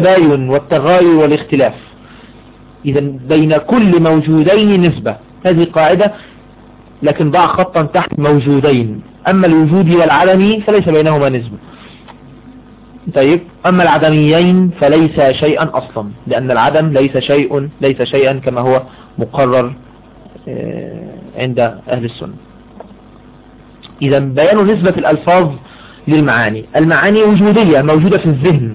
التباين والتغاير والاختلاف. إذا بين كل موجودين نسبة. هذه قاعدة لكن ضع خطا تحت موجودين. أما الوجود والعدم فليس بينهما نسبة طيب أما العدميين فليس شيئا أصلا لأن العدم ليس شيء ليس شيئا كما هو مقرر آه، عند أهل السنة. إذا بيان نسبة الألفاظ للمعاني. المعاني وجودية موجودة في الذهن.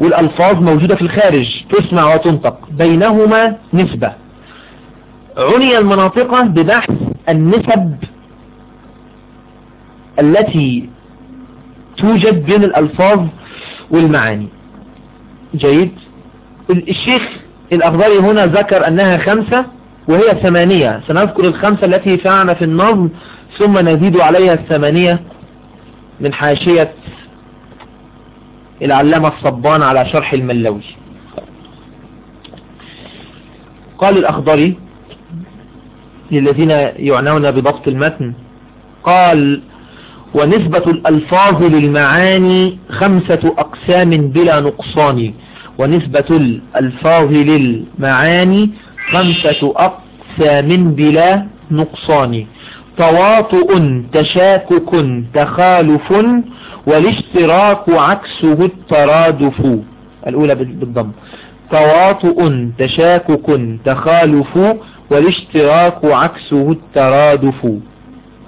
والألفاظ موجودة في الخارج تسمع وتنطق. بينهما نسبة. عني المناطق ببحث النسب التي توجد بين الألفاظ والمعاني. جيد. الشيخ الأخضري هنا ذكر أنها خمسة وهي ثمانية. سنذكر الخمسة التي فعنا في النظم ثم نزيد عليها الثمانية من حاشية العلامة الصبان على شرح الملوي قال الأخضري للذين يعنون بضبط المتن قال ونسبة الألفاظ للمعاني خمسة أقسام بلا نقصان ونسبة الألفاظ للمعاني خمسة أقسام بلا نقصان تواطؤ تشاكك تخالف والاشتراك عكسه الترادف. الأولى بالضم. تواطؤ تشاكك تخالف والاشتراك عكسه الترادف.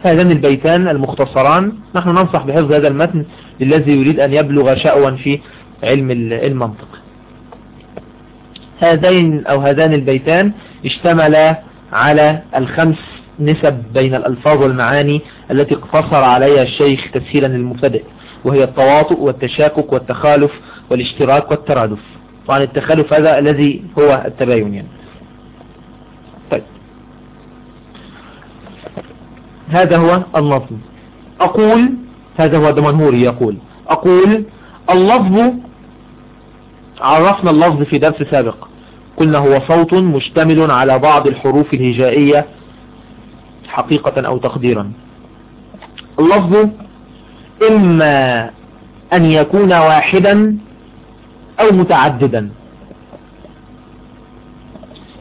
هذان البيتان المختصران. نحن ننصح بحفظ هذا المتن للذي يريد أن يبلغ شأوا في علم المنطق. هذين أو هذان البيتان اشتملا على الخمس نسب بين الألفاظ والمعاني التي اقتصر عليها الشيخ تسهيلا للمبتدئ وهي التواطؤ والتشاكك والتخالف والاشتراك والترادف. طبعا التخالف هذا الذي هو التباين يعني. طيب. هذا هو اللفظ أقول هذا هو دمنهوري يقول أقول اللفظ عرفنا اللفظ في درس سابق. قلنا هو صوت مشتمل على بعض الحروف الهجائية حقيقة أو تقديرا. اللفظ إما أن يكون واحدا أو متعددا.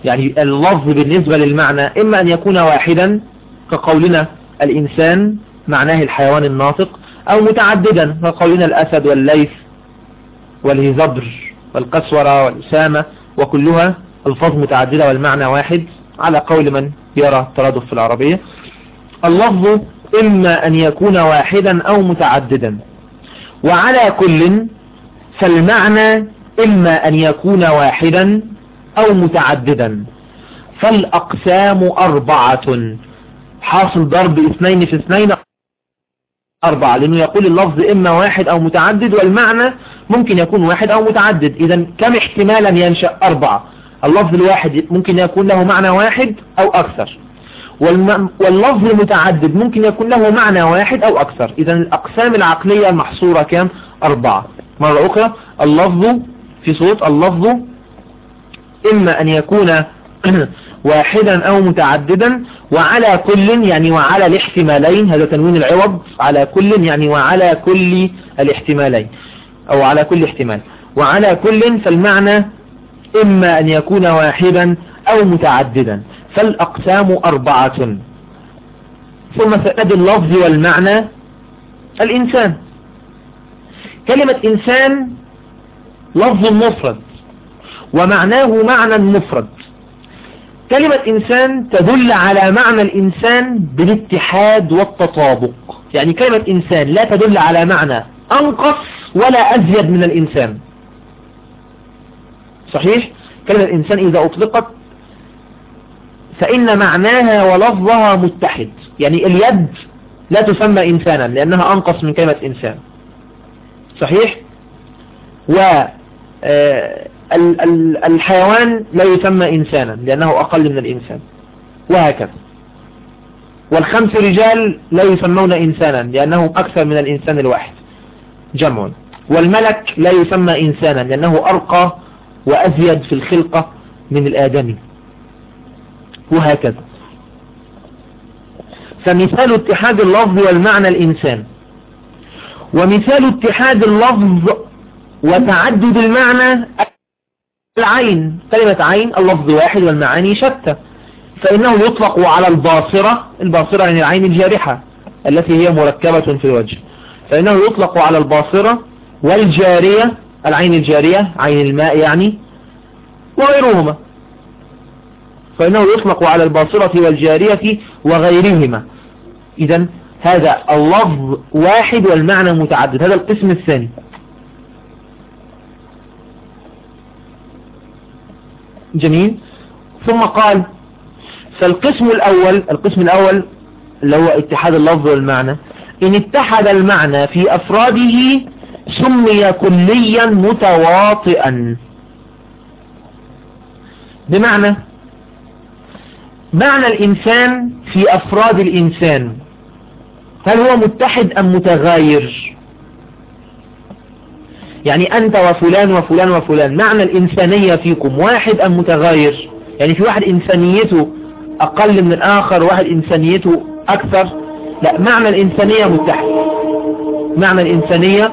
يعني اللفظ بالنسبة للمعنى إما أن يكون واحدا كقولنا الإنسان معناه الحيوان الناطق أو متعددا كقولنا الأسد والليث والهزبر والقسورة والإسامة وكلها الفاظ متعددة والمعنى واحد على قول من يرى الترادف في العربية. اللفظ إما أن يكون واحدا أو متعددا. وعلى كل فالمعنى إما أن يكون واحدا أو متعددا. فالأقسام أربعة. حاصل ضرب اثنين في اثنين أربعة لأنه يقول اللفظ إما واحد أو متعدد والمعنى ممكن يكون واحد أو متعدد. إذا كم احتمالا ينشأ أربعة؟ اللفظ الواحد ممكن يكون له معنى واحد أو أكثر. واللفظ المتعدد ممكن يكون له معنى واحد أو أكثر. إذا الأقسام العقلية المحصورة كم؟ أربعة. مرة أخرى اللفظ في صوت اللفظ إما أن يكون واحدا أو متعددا وعلى كل يعني وعلى الاحتمالين. هذا تنوين العوض على كل يعني وعلى كل الاحتمالين أو على كل احتمال. وعلى كل فالمعنى إما أن يكون واحدا أو متعددا. فالأقسام أربعة. ثم سأد اللفظ والمعنى. الإنسان. كلمة إنسان لفظ مفرد ومعناه معنى مفرد. كلمة إنسان تدل على معنى الإنسان بالاتحاد والتطابق. يعني كلمة إنسان لا تدل على معنى أنقص ولا أزيد من الإنسان. صحيح؟ كلمة إنسان إذا أطلقت فإن معناها ولفظها متحد. يعني اليد لا تسمى إنسانا لأنها أنقص من كلمة إنسان. صحيح؟ و آه، الحيوان لا يسمى إنسانا لأنه أقل من الإنسان. وهكذا. والخمس رجال لا يسمون إنسانا لأنه أكثر من الإنسان الواحد. جمع. والملك لا يسمى إنسانا لأنه أرقى وأزيد في الخلقة من الآدمي. وهكذا. فمثال اتحاد اللفظ والمعنى الإنسان. ومثال اتحاد اللفظ وتعدد المعنى كالعين كلمة عين اللفظ واحد والمعاني شتى. فإنه يطلق على الباصرة الباصرة يعني العين الجارحة التي هي مركبة في الوجه. فإنه يطلق على الباصرة والجارية العين الجارية عين الماء يعني وغيرهما. فإنه يطلق على الباصرة والجارية وغيرهما. إذا هذا اللفظ واحد والمعنى متعدد. هذا القسم الثاني. جميل. ثم قال فالقسم الأول القسم الأول اللي هو اتحاد اللفظ والمعنى إن اتحد المعنى في أفراده سمي كليا متواطئا. بمعنى معنى الإنسان في أفراد الإنسان؟ هل هو متحد أم متغاير؟ يعني أنت وفلان وفلان وفلان معنى الإنسانية فيكم واحد أم متغاير؟ يعني في واحد إنسانيته أقل من الآخر واحد إنسانيته أكثر؟ لا معنى الإنسانية متحد. معنى الإنسانية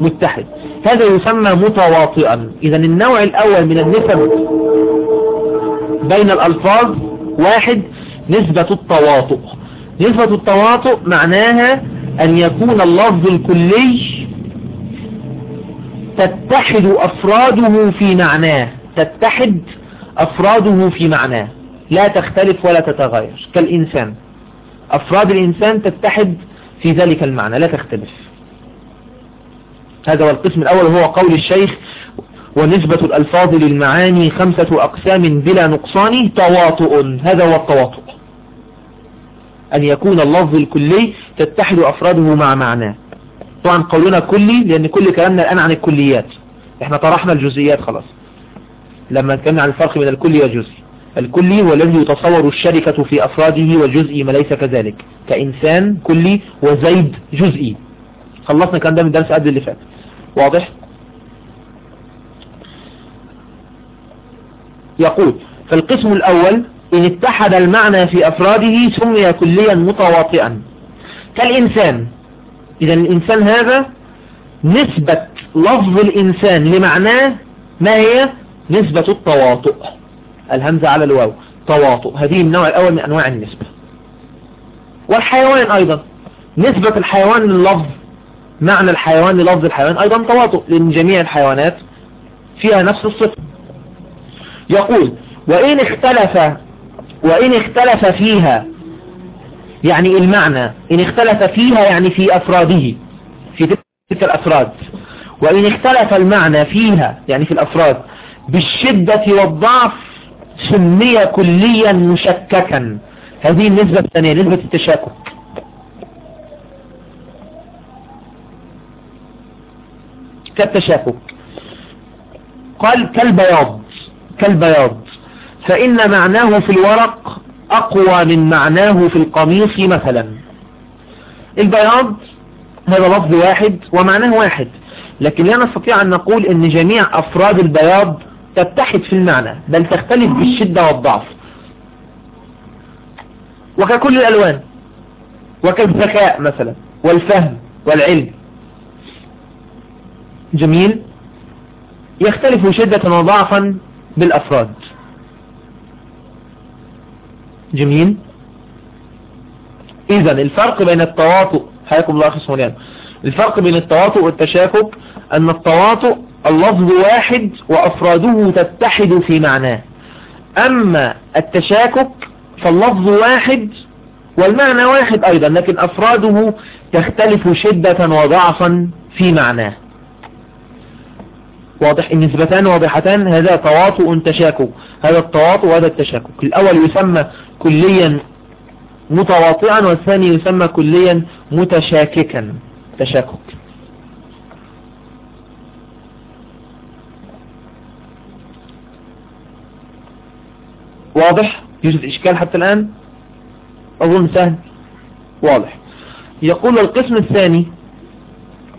متحد. هذا يسمى متواطئا. إذا النوع الأول من النسب بين الألفاظ واحد نسبة التواطؤ. نسبة التواطؤ معناها أن يكون اللفظ الكلي تتحد أفراده في معناه. تتحد أفراده في معناه. لا تختلف ولا تتغير. كالإنسان. أفراد الإنسان تتحد في ذلك المعنى. لا تختلف. هذا هو القسم الأول هو قول الشيخ ونسبة الألفاظ للمعاني خمسة أقسام بلا نقصان تواطؤ. هذا هو التواطؤ. أن يكون اللفظ الكلي تتحد أفراده مع معناه. طبعا قولنا كلي لأن كل كلامنا الآن عن الكليات. إحنا طرحنا الجزئيات خلاص. لما نتكلم عن الفرق بين الكلي والجزئي. الكلي هو الذي يتصور الشركة في أفراده والجزئي ما ليس كذلك. كإنسان كلي وزيد جزئي. خلصنا كان ده من درس قبل اللي فات. واضح؟ يقول فالقسم الأول إن اتحد المعنى في أفراده سمي كليا متواطئا. كالإنسان. إذا الإنسان هذا نسبة لفظ الإنسان لمعناه ما هي؟ نسبة التواطؤ. الهمزة على الواو. تواطؤ. هذه النوع الأول من أنواع النسبة. والحيوان أيضا. نسبة الحيوان لللفظ معنى الحيوان للفظ الحيوان أيضا تواطؤ. لأن جميع الحيوانات فيها نفس الصفة. يقول وإن اختلف وإن اختلف فيها يعني المعنى إن اختلف فيها يعني في أفراده في تلك الأفراد. وإن اختلف المعنى فيها يعني في الأفراد بالشدة والضعف سمي كليا مشككا. هذه النسبة الثانية نسبة التشاكك. كالتشاكك. قال كالبياض. كالبياض. فإن معناه في الورق أقوى من معناه في القميص مثلا. البياض هذا لفظ واحد ومعناه واحد لكن لا نستطيع أن نقول أن جميع أفراد البياض تتحد في المعنى بل تختلف بالشدة والضعف. وككل الألوان وكالذكاء مثلا والفهم والعلم. جميل؟ يختلف شدة وضعفا بالأفراد. جميل؟ إذا الفرق بين التواطؤ حياكم الله أخي سموليان الفرق بين التواطؤ والتشاكك أن التواطؤ اللفظ واحد وأفراده تتحد في معناه. أما التشاكك فاللفظ واحد والمعنى واحد أيضا لكن أفراده تختلف شدة وضعفا في معناه. واضح النسبتان واضحتان هذا تواطؤ تشاكك هذا التواطؤ وهذا التشاكك. الأول يسمى كليا متواطئا والثاني يسمى كليا متشاككا تشاكك. واضح؟ يوجد إشكال حتى الآن؟ أظن سهل. واضح. يقول القسم الثاني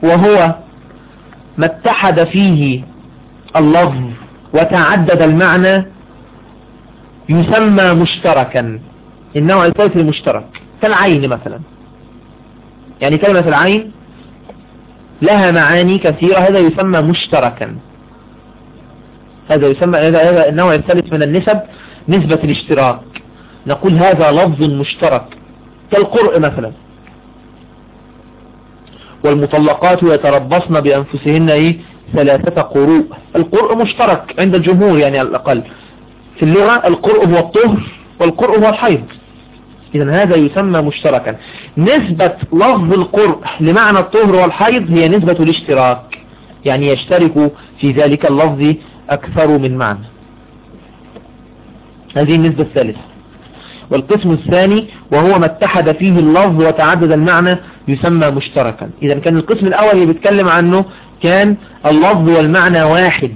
وهو ما اتحد فيه اللفظ وتعدد المعنى يسمى مشتركا. النوع الثالث المشترك كالعين مثلا. يعني كلمة العين لها معاني كثيرة هذا يسمى مشتركا. هذا يسمى هذا النوع الثالث من النسب نسبة الاشتراك. نقول هذا لفظ مشترك كالقرء مثلا. والمطلقات يتربصن بأنفسهن إيه ثلاثة قروء. القرء مشترك عند الجمهور يعني على الأقل. في اللغة القرء هو الطهر والقرء هو الحيض. إذا هذا يسمى مشتركا. نسبة لفظ القرء لمعنى الطهر والحيض هي نسبة الاشتراك. يعني يشترك في ذلك اللفظ أكثر من معنى. هذه النسبة الثالثة. والقسم الثاني وهو ما اتحد فيه اللفظ وتعدد المعنى يسمى مشتركا. إذا كان القسم الأول اللي بيتكلم عنه كان اللفظ والمعنى واحد.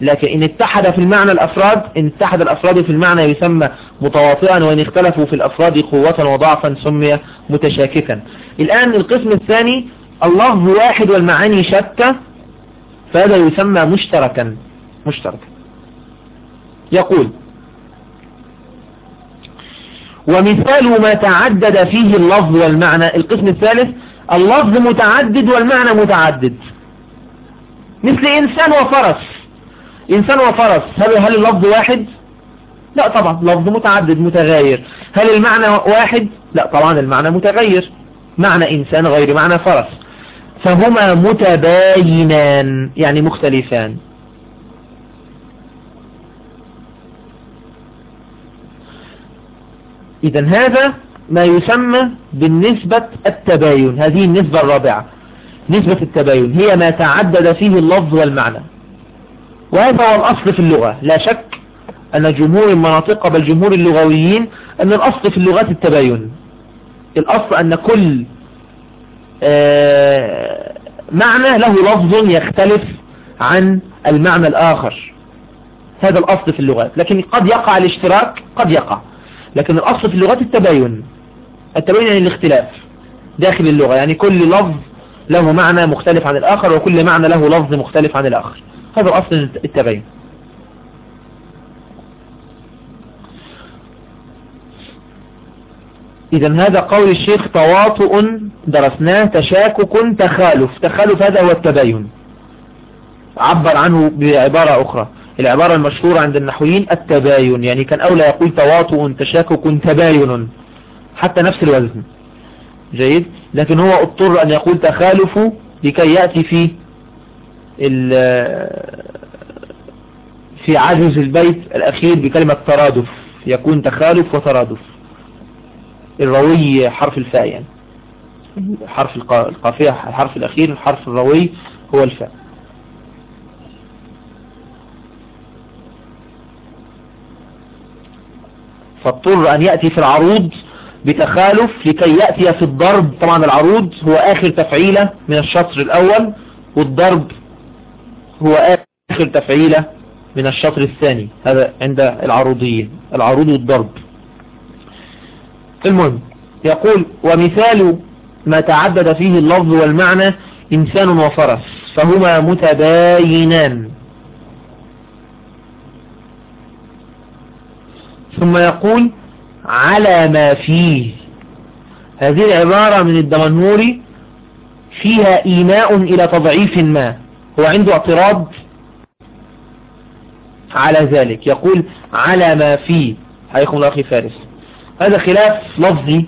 لكن إن اتحد في المعنى الأفراد إن اتحد الأفراد في المعنى يسمى متواطئا وإن اختلفوا في الأفراد قوة وضعفا سمي متشاككا. الآن القسم الثاني اللفظ واحد والمعاني شتى فهذا يسمى مشتركا. مشتركا. يقول ومثال ما تعدد فيه اللفظ والمعنى. القسم الثالث اللفظ متعدد والمعنى متعدد. مثل إنسان وفرس. إنسان وفرس هل, هل اللفظ واحد؟ لا طبعا لفظ متعدد متغير. هل المعنى واحد؟ لا طبعا المعنى متغير. معنى إنسان غير معنى فرس. فهما متباينان يعني مختلفان. إذا هذا ما يسمى بالنسبة التباين هذه النسبة الرابعة. نسبة التباين هي ما تعدد فيه اللفظ والمعنى. وهذا هو الأصل في اللغة. لا شك أن جمهور المناطق بل جمهور اللغويين أن الأصل في اللغات التباين. الأصل أن كل آه، معنى له لفظ يختلف عن المعنى الآخر. هذا الأصل في اللغات. لكن قد يقع الاشتراك قد يقع. لكن الأصل في اللغات التباين. التباين يعني الاختلاف داخل اللغة يعني كل لفظ له معنى مختلف عن الآخر وكل معنى له لفظ مختلف عن الآخر. هذا أصل التباين. إذا هذا قول الشيخ تواطؤ درسناه تشاكك تخالف. تخالف هذا هو التباين. عبر عنه بعبارة أخرى. العبارة المشهورة عند النحويين التباين يعني كان أولى يقول تواطؤ تشاكك تباين. حتى نفس الوزن. جيد؟ لكن هو اضطر أن يقول تخالف لكي يأتي في في عجز البيت الأخير بكلمة ترادف. يكون تخالف وترادف. الروي حرف الفاء يعني. حرف القافية الحرف الأخير الحرف الروي هو الفاء. فاضطر أن يأتي في العروض بتخالف لكي يأتي في الضرب. طبعا العروض هو آخر تفعيلة من الشطر الأول والضرب هو آخر تفعيلة من الشطر الثاني. هذا عند العروضيين العروض والضرب. المهم يقول ومثال ما تعدد فيه اللفظ والمعنى إنسان وفرس فهما متباينان. ثم يقول على ما فيه. هذه العبارة من الدمنهوري فيها إيماء إلى تضعيف ما. هو عنده اعتراض على ذلك. يقول على ما فيه. حيكم الأخي فارس. هذا خلاف لفظي.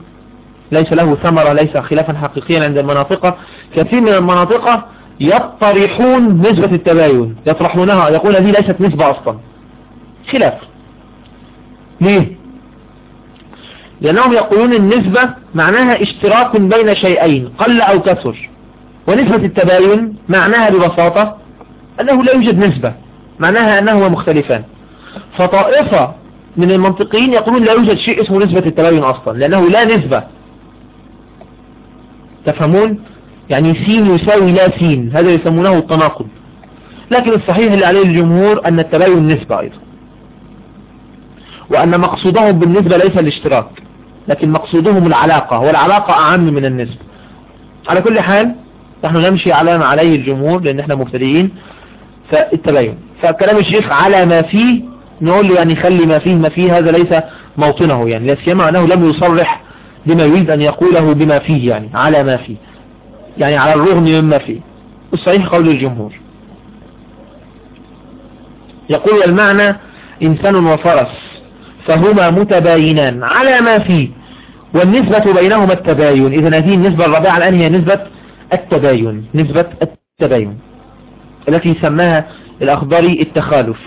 ليس له ثمرة ليس خلافا حقيقيا عند المناطق كثير من المناطق يطرحون نسبة التباين يطرحونها يقول هذه ليست نسبة أصلا. خلاف. ليه؟ لأنهم يقولون النسبة معناها اشتراك بين شيئين قل أو كثر. ونسبة التباين معناها ببساطة أنه لا يوجد نسبة معناها أنهما مختلفان. فطائفة من المنطقيين يقولون لا يوجد شيء اسمه نسبة التباين أصلا لأنه لا نسبة. تفهمون؟ يعني سين يساوي لا سين هذا يسمونه التناقض. لكن الصحيح اللي عليه الجمهور أن التباين نسبة أيضا. وأن مقصودهم بالنسبة ليس الاشتراك. لكن مقصودهم العلاقة والعلاقة أعم من النسبة على كل حال نحن نمشي على ما عليه الجمهور لأن إحنا مبتدئين فالتباين فكلام الشيخ على ما فيه نقول له يعني خلي ما فيه ما فيه هذا ليس موطنه يعني لا أنه لم يصرح بما يريد أن يقوله بما فيه يعني على ما فيه. يعني على الرغم مما فيه. الصحيح قول الجمهور. يقول المعنى إنسان وفرس. فهما متباينان على ما فيه والنسبة بينهما التباين. إذا هذه النسبة الرابعة الآن هي نسبة التباين نسبة التباين التي سماها الأخضري التخالف.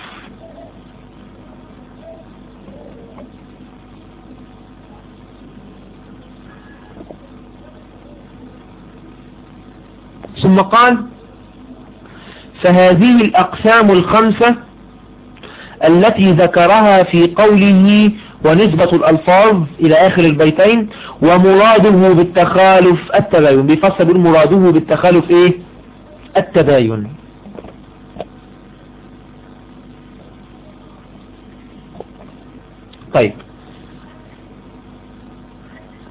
ثم قال فهذه الأقسام الخمسة التي ذكرها في قوله ونسبة الألفاظ إلى آخر البيتين ومراده بالتخالف التباين. بيفسر مراده بالتخالف إيه؟ التباين. طيب.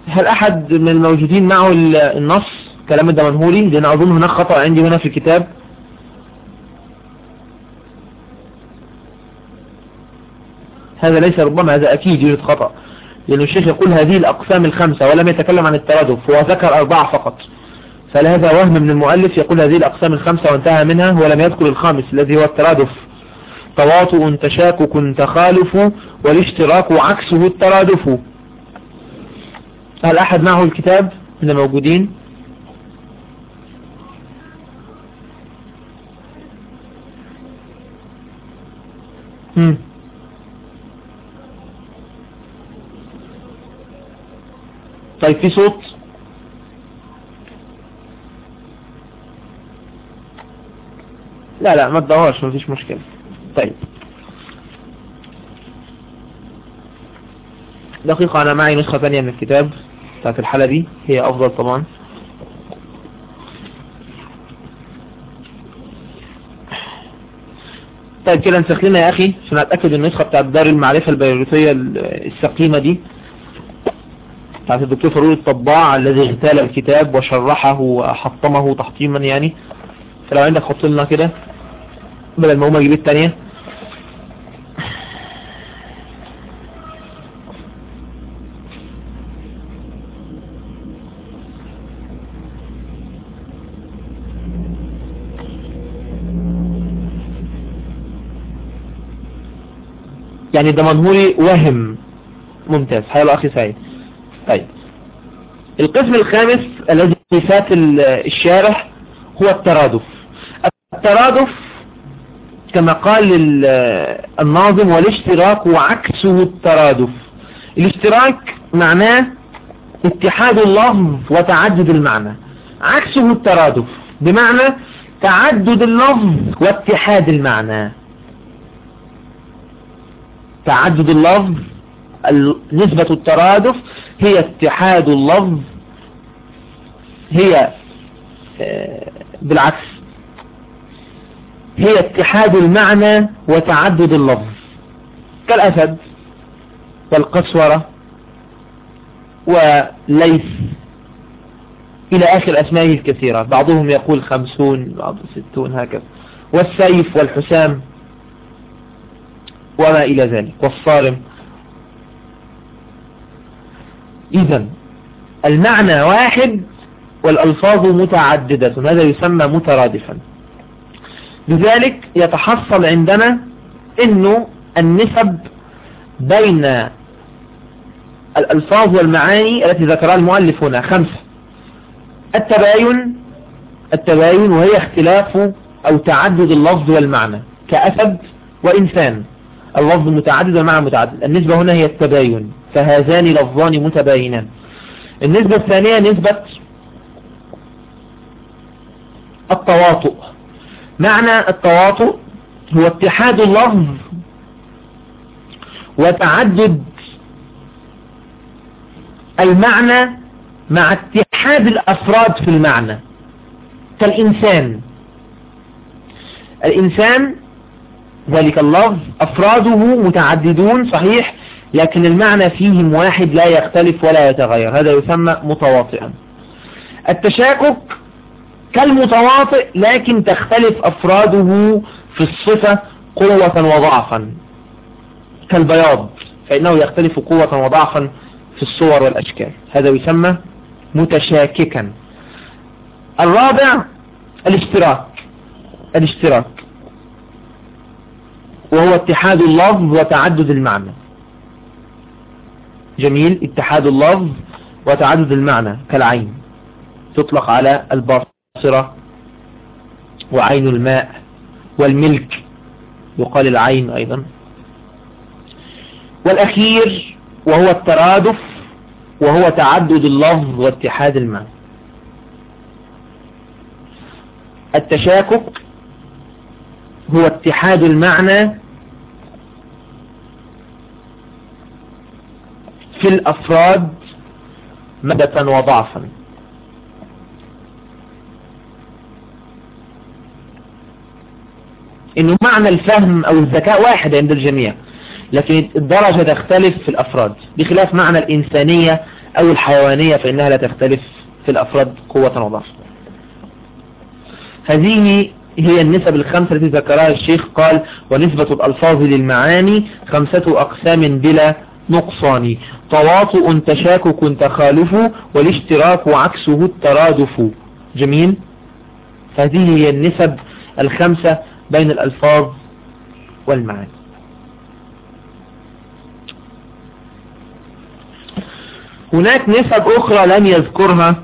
هل أحد من الموجودين معه النص؟ كلام الدمنهوري لأن أظن هناك خطأ عندي هنا في الكتاب. هذا ليس ربما هذا أكيد يوجد خطأ. لأن الشيخ يقول هذه الأقسام الخمسة ولم يتكلم عن الترادف هو ذكر أربعة فقط. فلهذا وهم من المؤلف يقول هذه الأقسام الخمسة وانتهى منها ولم يذكر الخامس الذي هو الترادف. تواطؤ تشاكك تخالف والاشتراك عكسه الترادف. هل أحد معه الكتاب من الموجودين؟ هم. طيب في صوت؟ لا لا ما تدورش مفيش مشكلة. طيب. دقيقة أنا معي نسخة ثانية من الكتاب بتاعت الحلبي هي أفضل طبعا. طيب كده نسخ لنا يا أخي عشان أتأكد النسخة بتاعت دار المعرفة البيروتية السقيمة دي. بتاعت الدكتور فاروق الطباع الذي اغتال الكتاب وشرحه وحطمه تحطيما يعني. فلو عندك حط لنا كده بدل ما هما يجيب الثانية يعني ده منهوري وهم. ممتاز. حلو أخي سعيد. طيب. القسم الخامس الذي فات الشارح هو الترادف. الترادف كما قال الناظم والاشتراك وعكسه الترادف. الاشتراك معناه اتحاد اللفظ وتعدد المعنى. عكسه الترادف بمعنى تعدد اللفظ واتحاد المعنى. تعدد اللفظ نسبة الترادف هي اتحاد اللفظ هي بالعكس هي اتحاد المعنى وتعدد اللفظ كالأسد والقسورة وليس إلى آخر أسمائه الكثيرة بعضهم يقول خمسون بعض ستون هكذا والسيف والحسام وما إلى ذلك والصارم إذا المعنى واحد والألفاظ متعددة هذا يسمى مترادفا. لذلك يتحصل عندنا انه النسب بين الألفاظ والمعاني التي ذكرها المؤلف هنا خمسة. التباين التباين وهي اختلاف أو تعدد اللفظ والمعنى كأسد وإنسان. اللفظ متعدد والمعنى متعدد النسبة هنا هي التباين. فهذان لفظان متباينان. النسبة الثانية نسبة التواطؤ. معنى التواطؤ هو اتحاد اللفظ وتعدد المعنى مع اتحاد الأفراد في المعنى. كالإنسان. الإنسان ذلك اللفظ. أفراده متعددون صحيح لكن المعنى فيهم واحد لا يختلف ولا يتغير. هذا يسمى متواطئا. التشاكك كالمتواطئ لكن تختلف أفراده في الصفة قوة وضعفا. كالبياض فإنه يختلف قوة وضعفا في الصور والأشكال. هذا يسمى متشاككا. الرابع الاشتراك. الاشتراك. وهو اتحاد اللفظ وتعدد المعنى. جميل اتحاد اللفظ وتعدد المعنى كالعين. تطلق على البصرة وعين الماء والملك يقال العين أيضا. والأخير وهو الترادف وهو تعدد اللفظ واتحاد المعنى. التشاكك هو اتحاد المعنى في الأفراد مدة وضعفا. إنه معنى الفهم أو الذكاء واحد عند الجميع لكن الدرجة تختلف في الأفراد. بخلاف معنى الإنسانية أو الحيوانية فإنها لا تختلف في الأفراد قوة وضعفا هذه هي النسب الخمسة التي ذكرها الشيخ قال ونسبة الألفاظ للمعاني خمسة أقسام بلا نقصان تواطؤ تشاكك تخالف والاشتراك عكسه الترادف. جميل؟ هذه هي النسب الخمسة بين الألفاظ والمعاني. هناك نسب أخرى لم يذكرها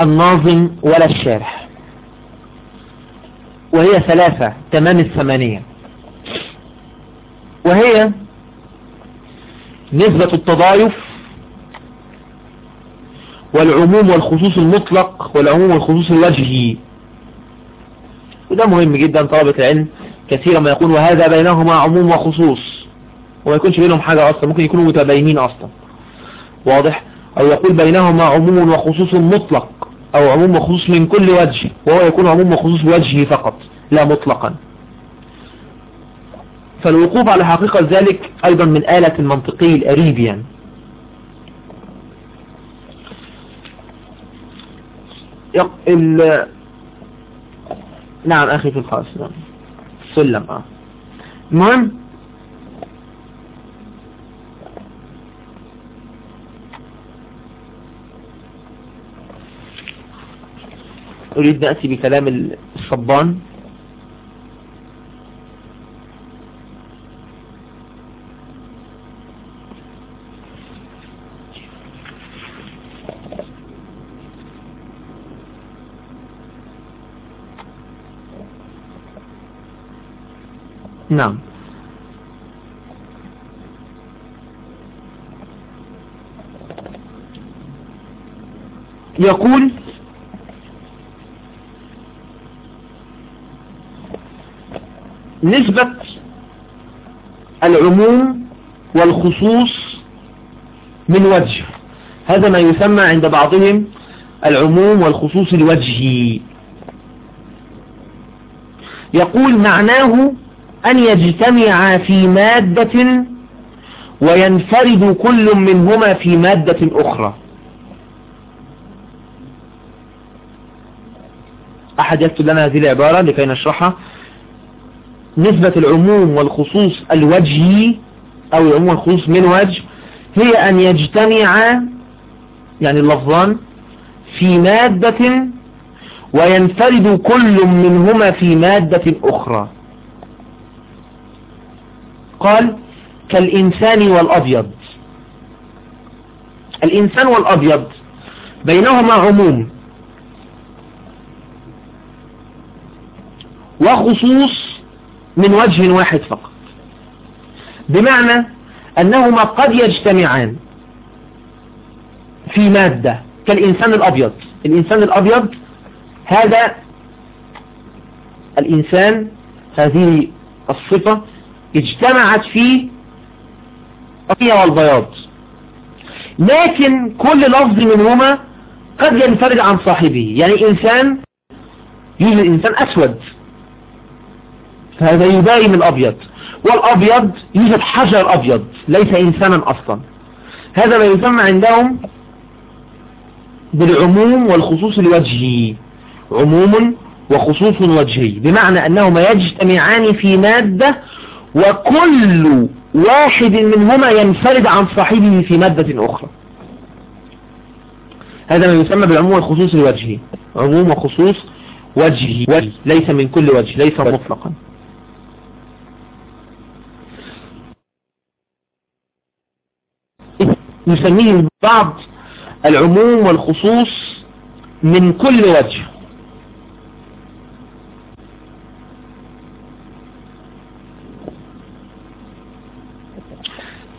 الناظم ولا الشارح وهي ثلاثة تمام الثمانية. وهي نسبة التضايف والعموم والخصوص المطلق والعموم والخصوص الوجهي. وده مهم جدا طلبة العلم كثيرا ما يقول وهذا بينهما عموم وخصوص. وما يكونش بينهم حاجة أصلا ممكن يكونوا متباينين أصلا. واضح؟ أو يقول بينهما عموم وخصوص مطلق أو عموم وخصوص من كل وجه وهو يكون عموم وخصوص وجهه فقط لا مطلقا. فالوقوف على حقيقة ذلك أيضا من آلة المنطقي الأريب يعني ال... نعم أخي في الخاص نعم. سلم آه. المهم أريد نأتي بكلام الصبان. نعم. يقول نسبة العموم والخصوص من وجه. هذا ما يسمى عند بعضهم العموم والخصوص الوجهي يقول معناه أن يجتمعا في مادة وينفرد كل منهما في مادة أخرى. أحد يكتب لنا هذه العبارة لكي نشرحها؟ نسبة العموم والخصوص الوجهي أو العموم والخصوص من وجه هي أن يجتمعا يعني اللفظان في مادة وينفرد كل منهما في مادة أخرى. قال كالإنسان والأبيض. الإنسان والأبيض بينهما عموم. وخصوص من وجه واحد فقط. بمعنى أنهما قد يجتمعان في مادة كالإنسان الأبيض. الإنسان الأبيض هذا الإنسان هذه الصفة اجتمعت فيه الطية والبياض. لكن كل لفظ منهما قد ينفرد عن صاحبه. يعني إنسان يوجد إنسان أسود. فهذا يباين الأبيض. والأبيض يوجد حجر أبيض. ليس إنسانا أصلا. هذا ما يسمى عندهم بالعموم والخصوص الوجهي. عموم وخصوص وجهي. بمعنى أنهما يجتمعان في مادة وكل واحد منهما ينفرد عن صاحبه في مادة أخرى. هذا ما يسمى بالعموم والخصوص لوجهه عموم وخصوص وجهي وجه ليس من كل وجه ليس مطلقا. يسميه البعض العموم والخصوص من كل وجه.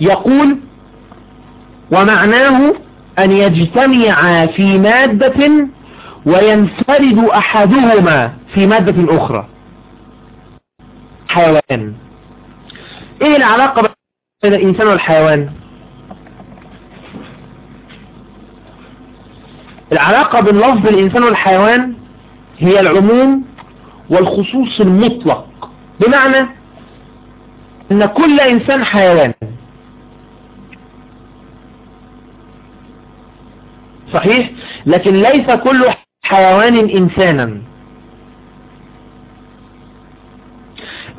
يقول ومعناه أن يجتمع في مادة وينفرد أحدهما في مادة أخرى. حيوان. إيه العلاقة بين الإنسان والحيوان؟ العلاقة بين لفظ الإنسان والحيوان هي العموم والخصوص المطلق. بمعنى أن كل إنسان حيوان. صحيح؟ لكن ليس كل حيوان إنسانا.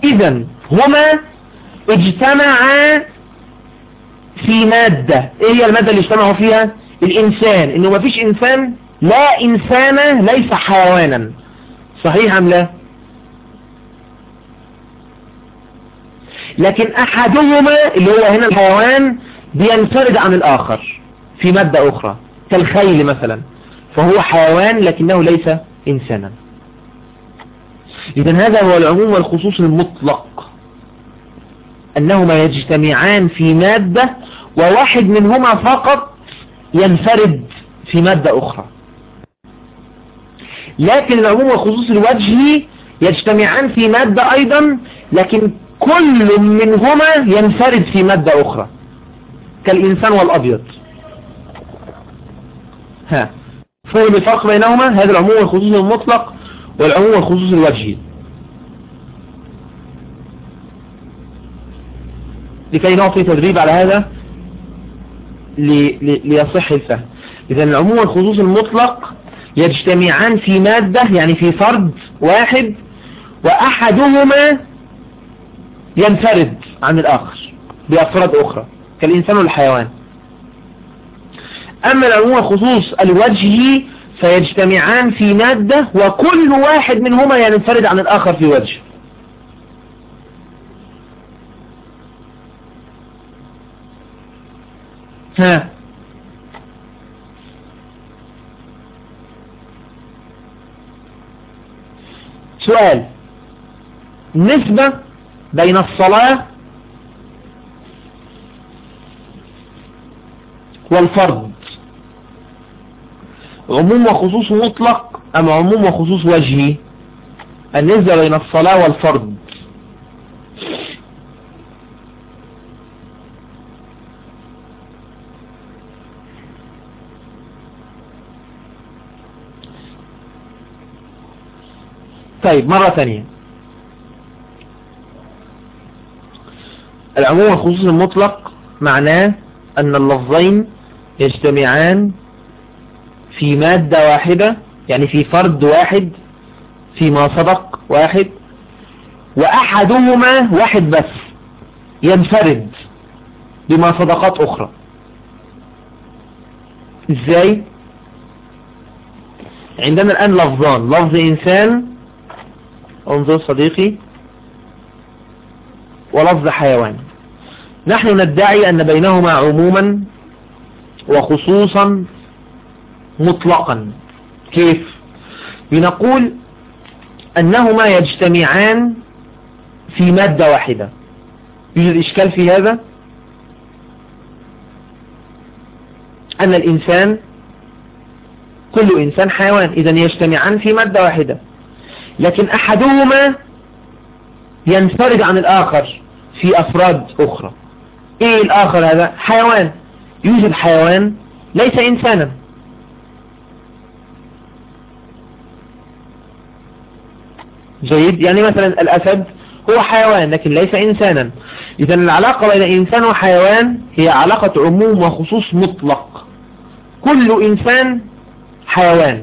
إذا هما اجتمعا في مادة. إيه هي المادة اللي اجتمعوا فيها؟ الإنسان. انه مفيش إنسان لا إنسان ليس حيوانا. صحيح أم لا؟ لكن أحدهما اللي هو هنا الحيوان بينفرد عن الآخر في مادة أخرى. كالخيل مثلا فهو حيوان لكنه ليس إنسانا. اذا هذا هو العموم والخصوص المطلق أنهما يجتمعان في مادة وواحد منهما فقط ينفرد في مادة أخرى. لكن العموم والخصوص الوجهي يجتمعان في مادة أيضا لكن كل منهما ينفرد في مادة أخرى كالإنسان والأبيض. ها. فهم الفرق بينهما هذا العموم والخصوص المطلق والعموم والخصوص الوجهي. لكي نعطي تدريب على هذا ليصح الفهم. إذا العموم والخصوص المطلق يجتمعان في مادة يعني في فرد واحد وأحدهما ينفرد عن الآخر بأفراد أخرى كالإنسان والحيوان. أما العموم والخصوص الوجهي فيجتمعان في مادة وكل واحد منهما ينفرد عن الآخر في وجه. ها. سؤال. نسبة بين الصلاة والفرض. عموم وخصوص مطلق أم عموم وخصوص وجهي؟ النسبة بين الصلاة والفرض. طيب مرة ثانية. العموم والخصوص المطلق معناه أن اللفظين يجتمعان في مادة واحدة يعني في فرد واحد فيما سبق واحد وأحدهما واحد بس ينفرد بما صدقات أخرى. إزاي؟ عندنا الآن لفظان لفظ إنسان انظر صديقي ولفظ حيوان. نحن ندعي أن بينهما عموما وخصوصا مطلقا. كيف؟ بنقول أنهما يجتمعان في مادة واحدة. يوجد إشكال في هذا؟ أن الإنسان كل إنسان حيوان إذا يجتمعان في مادة واحدة. لكن أحدهما ينفرد عن الآخر في أفراد أخرى. إيه الآخر هذا؟ حيوان. يوجد حيوان ليس إنسانا. جيد. يعني مثلا الأسد هو حيوان لكن ليس إنسانا. إذا العلاقة بين إنسان وحيوان هي علاقة عموم وخصوص مطلق. كل إنسان حيوان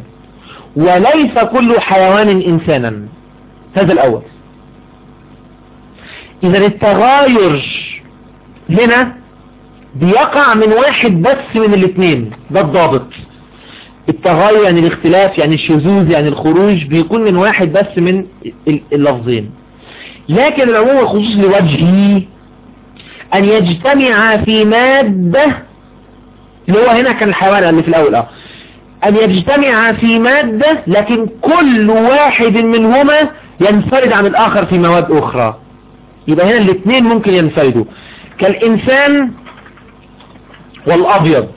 وليس كل حيوان إنسانا. هذا الأول. إذا التغاير هنا بيقع من واحد بس من الاثنين ده الضابط. التغير يعني الاختلاف يعني الشذوذ يعني الخروج بيكون من واحد بس من اللفظين. لكن العموم والخصوص لوجهه أن يجتمع في مادة اللي هو هنا كان الحيوان اللي في الأول آه. أن يجتمع في مادة لكن كل واحد منهما ينفرد عن الآخر في مواد أخرى. يبقى هنا الاثنين ممكن ينفردوا. كالإنسان والأبيض.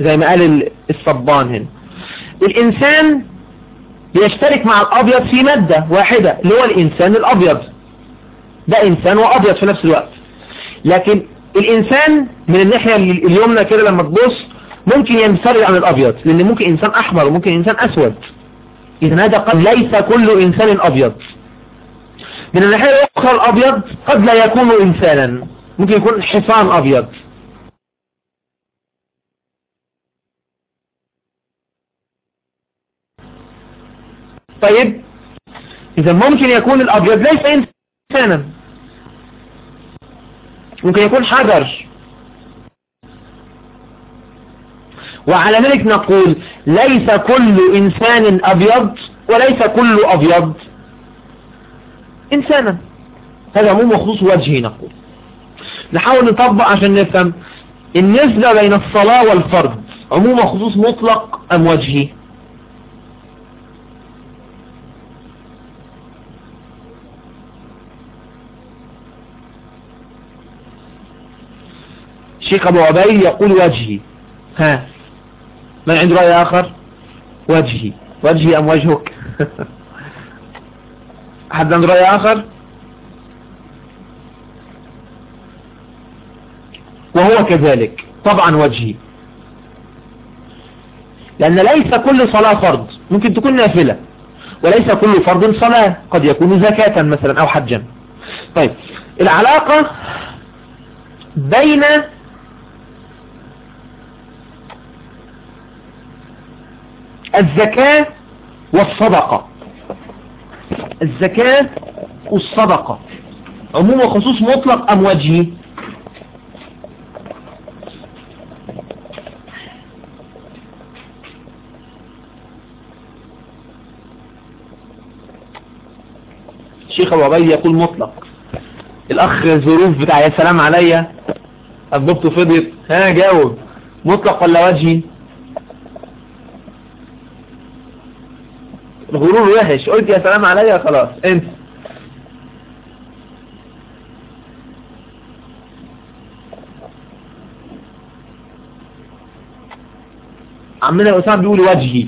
زي ما قال الصبان هنا. الإنسان يشترك مع الأبيض في مادة واحدة اللي هو الإنسان الأبيض. ده إنسان وأبيض في نفس الوقت. لكن الإنسان من الناحية اليمنى كده لما تبص ممكن ينفرد عن الأبيض لأن ممكن إنسان أحمر وممكن إنسان أسود. إذا هذا قد ليس كل إنسان أبيض. من الناحية الأخرى الأبيض قد لا يكون إنسانا. ممكن يكون حصان أبيض. طيب إذا ممكن يكون الأبيض ليس إنسانا. ممكن يكون حجر. وعلى ذلك نقول ليس كل إنسان أبيض وليس كل أبيض إنسانا. هذا مو مخصوص وجهي نقول. نحاول نطبق عشان نفهم. النسبة بين الصلاة والفرد عموم خصوص مطلق أم وجهي؟ الشيخ أبو عبيد يقول وجهي. ها. من عنده رأي آخر؟ وجهي. وجهي أم وجهك؟ حد عنده رأي آخر؟ وهو كذلك. طبعا وجهي. لأن ليس كل صلاة فرض. ممكن تكون نافلة. وليس كل فرض صلاة. قد يكون زكاة مثلا أو حجا. طيب. العلاقة بين الزكاة والصدقة. الزكاة والصدقة. عموم وخصوص مطلق أم وجهي؟ الشيخ أبو عبيد يقول مطلق. الأخ ظروف بتاع يا سلام عليا الضبط فضيت ها جاوب. مطلق ولا وجهي؟ الغرور وحش. قلت يا سلام عليا خلاص. انت. عمنا اسامه بيقول وجهي.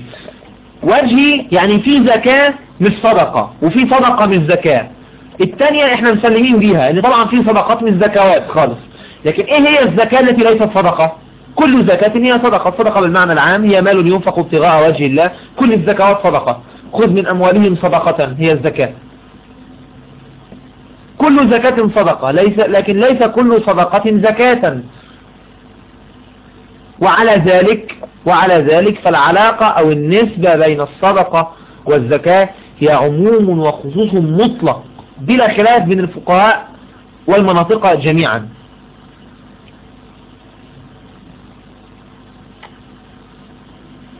وجهي يعني في زكاة مش صدقة وفي صدقة مش زكاة. التانية إحنا مسلمين بيها إن طبعا في صدقات مش زكوات خالص. لكن إيه هي الزكاة التي ليست صدقة؟ كل زكاة هي صدقة. صدقة بالمعنى العام هي مال ينفق ابتغاء وجه الله. كل الزكوات صدقة. خذ من أموالهم صدقة هي الزكاة. كل زكاة صدقة ليس لكن ليس كل صدقة زكاة. وعلى ذلك وعلى ذلك فالعلاقة أو النسبة بين الصدقة والزكاة هي عموم وخصوص مطلق بلا خلاف بين الفقهاء والمناطق جميعا.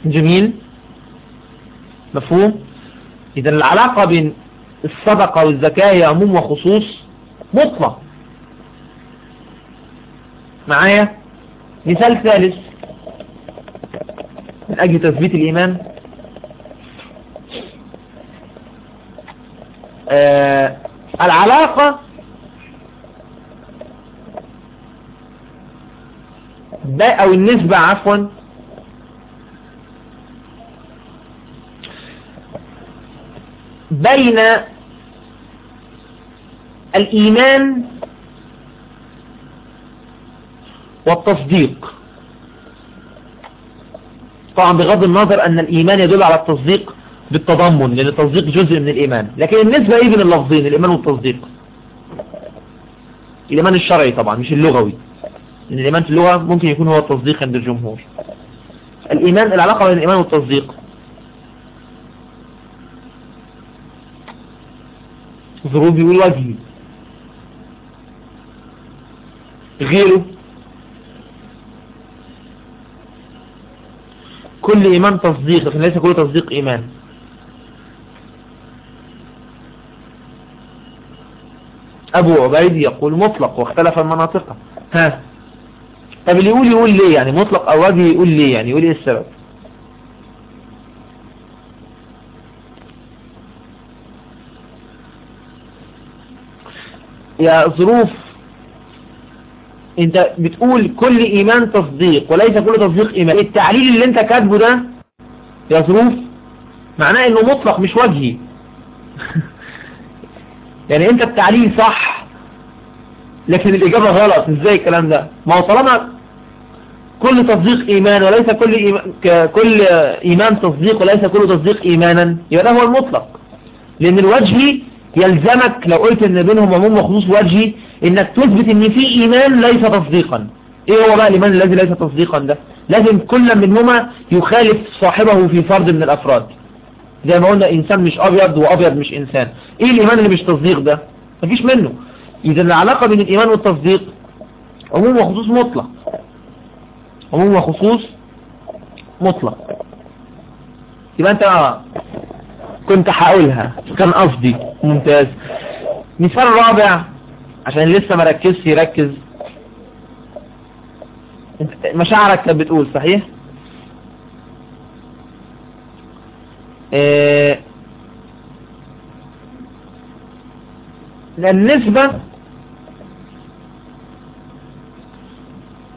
جميل؟ مفهوم؟ إذا العلاقة بين الصدقة والزكاة هي عموم وخصوص مطلق. معايا؟ مثال ثالث. من أجل تثبيت الإيمان. آه العلاقة أو النسبة عفوا بين الإيمان والتصديق. طبعا بغض النظر أن الإيمان يدل على التصديق بالتضمن لأن التصديق جزء من الإيمان. لكن النسبة إيه بين اللفظين الإيمان والتصديق. الإيمان الشرعي طبعا مش اللغوي. لأن الإيمان في اللغة ممكن يكون هو التصديق عند الجمهور الإيمان العلاقة بين الإيمان والتصديق. ظروف بيقول غيره. كل إيمان تصديق لكن ليس كل تصديق إيمان. أبو عبيد يقول مطلق واختلف المناطق. ها. طب اللي يقول يقول ليه يعني؟ مطلق أو وجهي يقول ليه يعني؟ يقول إيه السبب؟ يا ظروف. انت بتقول كل إيمان تصديق وليس كل تصديق إيمان. التعليل اللي انت كاتبه ده يا ظروف معناه إنه مطلق مش وجهي. يعني انت التعليل صح لكن الإجابة غلط. إزاي الكلام ده؟ ما هو طالما كل تصديق إيمان وليس كل إيمان كل إيمان تصديق وليس كل تصديق إيمانا يبقى ده هو المطلق. لأن الوجهي يلزمك لو قلت إن بينهم عموم وخصوص وجهي إنك تثبت إن في إيمان ليس تصديقا. إيه هو بقى الإيمان الذي ليس تصديقا ده؟ لازم كل منهما يخالف صاحبه في فرد من الأفراد. زي ما قلنا إنسان مش أبيض وأبيض مش إنسان. إيه الإيمان اللي مش تصديق ده؟ مفيش منه. إذا العلاقة بين الإيمان والتصديق عموم وخصوص مطلق. عموم وخصوص مطلق. يبقى أنت كنت هقولها. كان قصدي. ممتاز. مثال رابع عشان لسه ما ركزش يركز. مشاعرك كانت بتقول صحيح؟ آه النسبة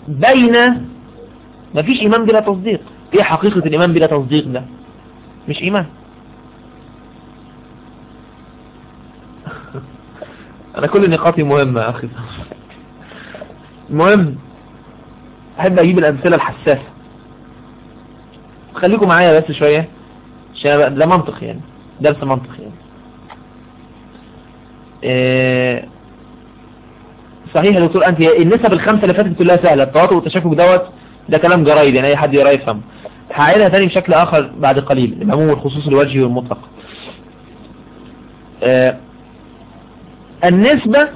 بين مفيش إيمان بلا تصديق. إيه حقيقة الإيمان بلا تصديق ده؟ مش إيمان. أنا كل نقاطي مهمة يا أخي. المهم أحب أجيب الأمثلة الحساسة. خليكم معايا بس شوية عشان ده منطق يعني درس منطق يعني. إيه صحيح يا دكتور أنت النسب الخمسة اللي فاتت كلها سهلة. التواطؤ والتشكك دوت ده كلام جرايد يعني أي حد يقرأ يفهم. هعيدها تاني بشكل آخر بعد قليل العموم والخصوص الوجهي والمطلق. إيه النسبة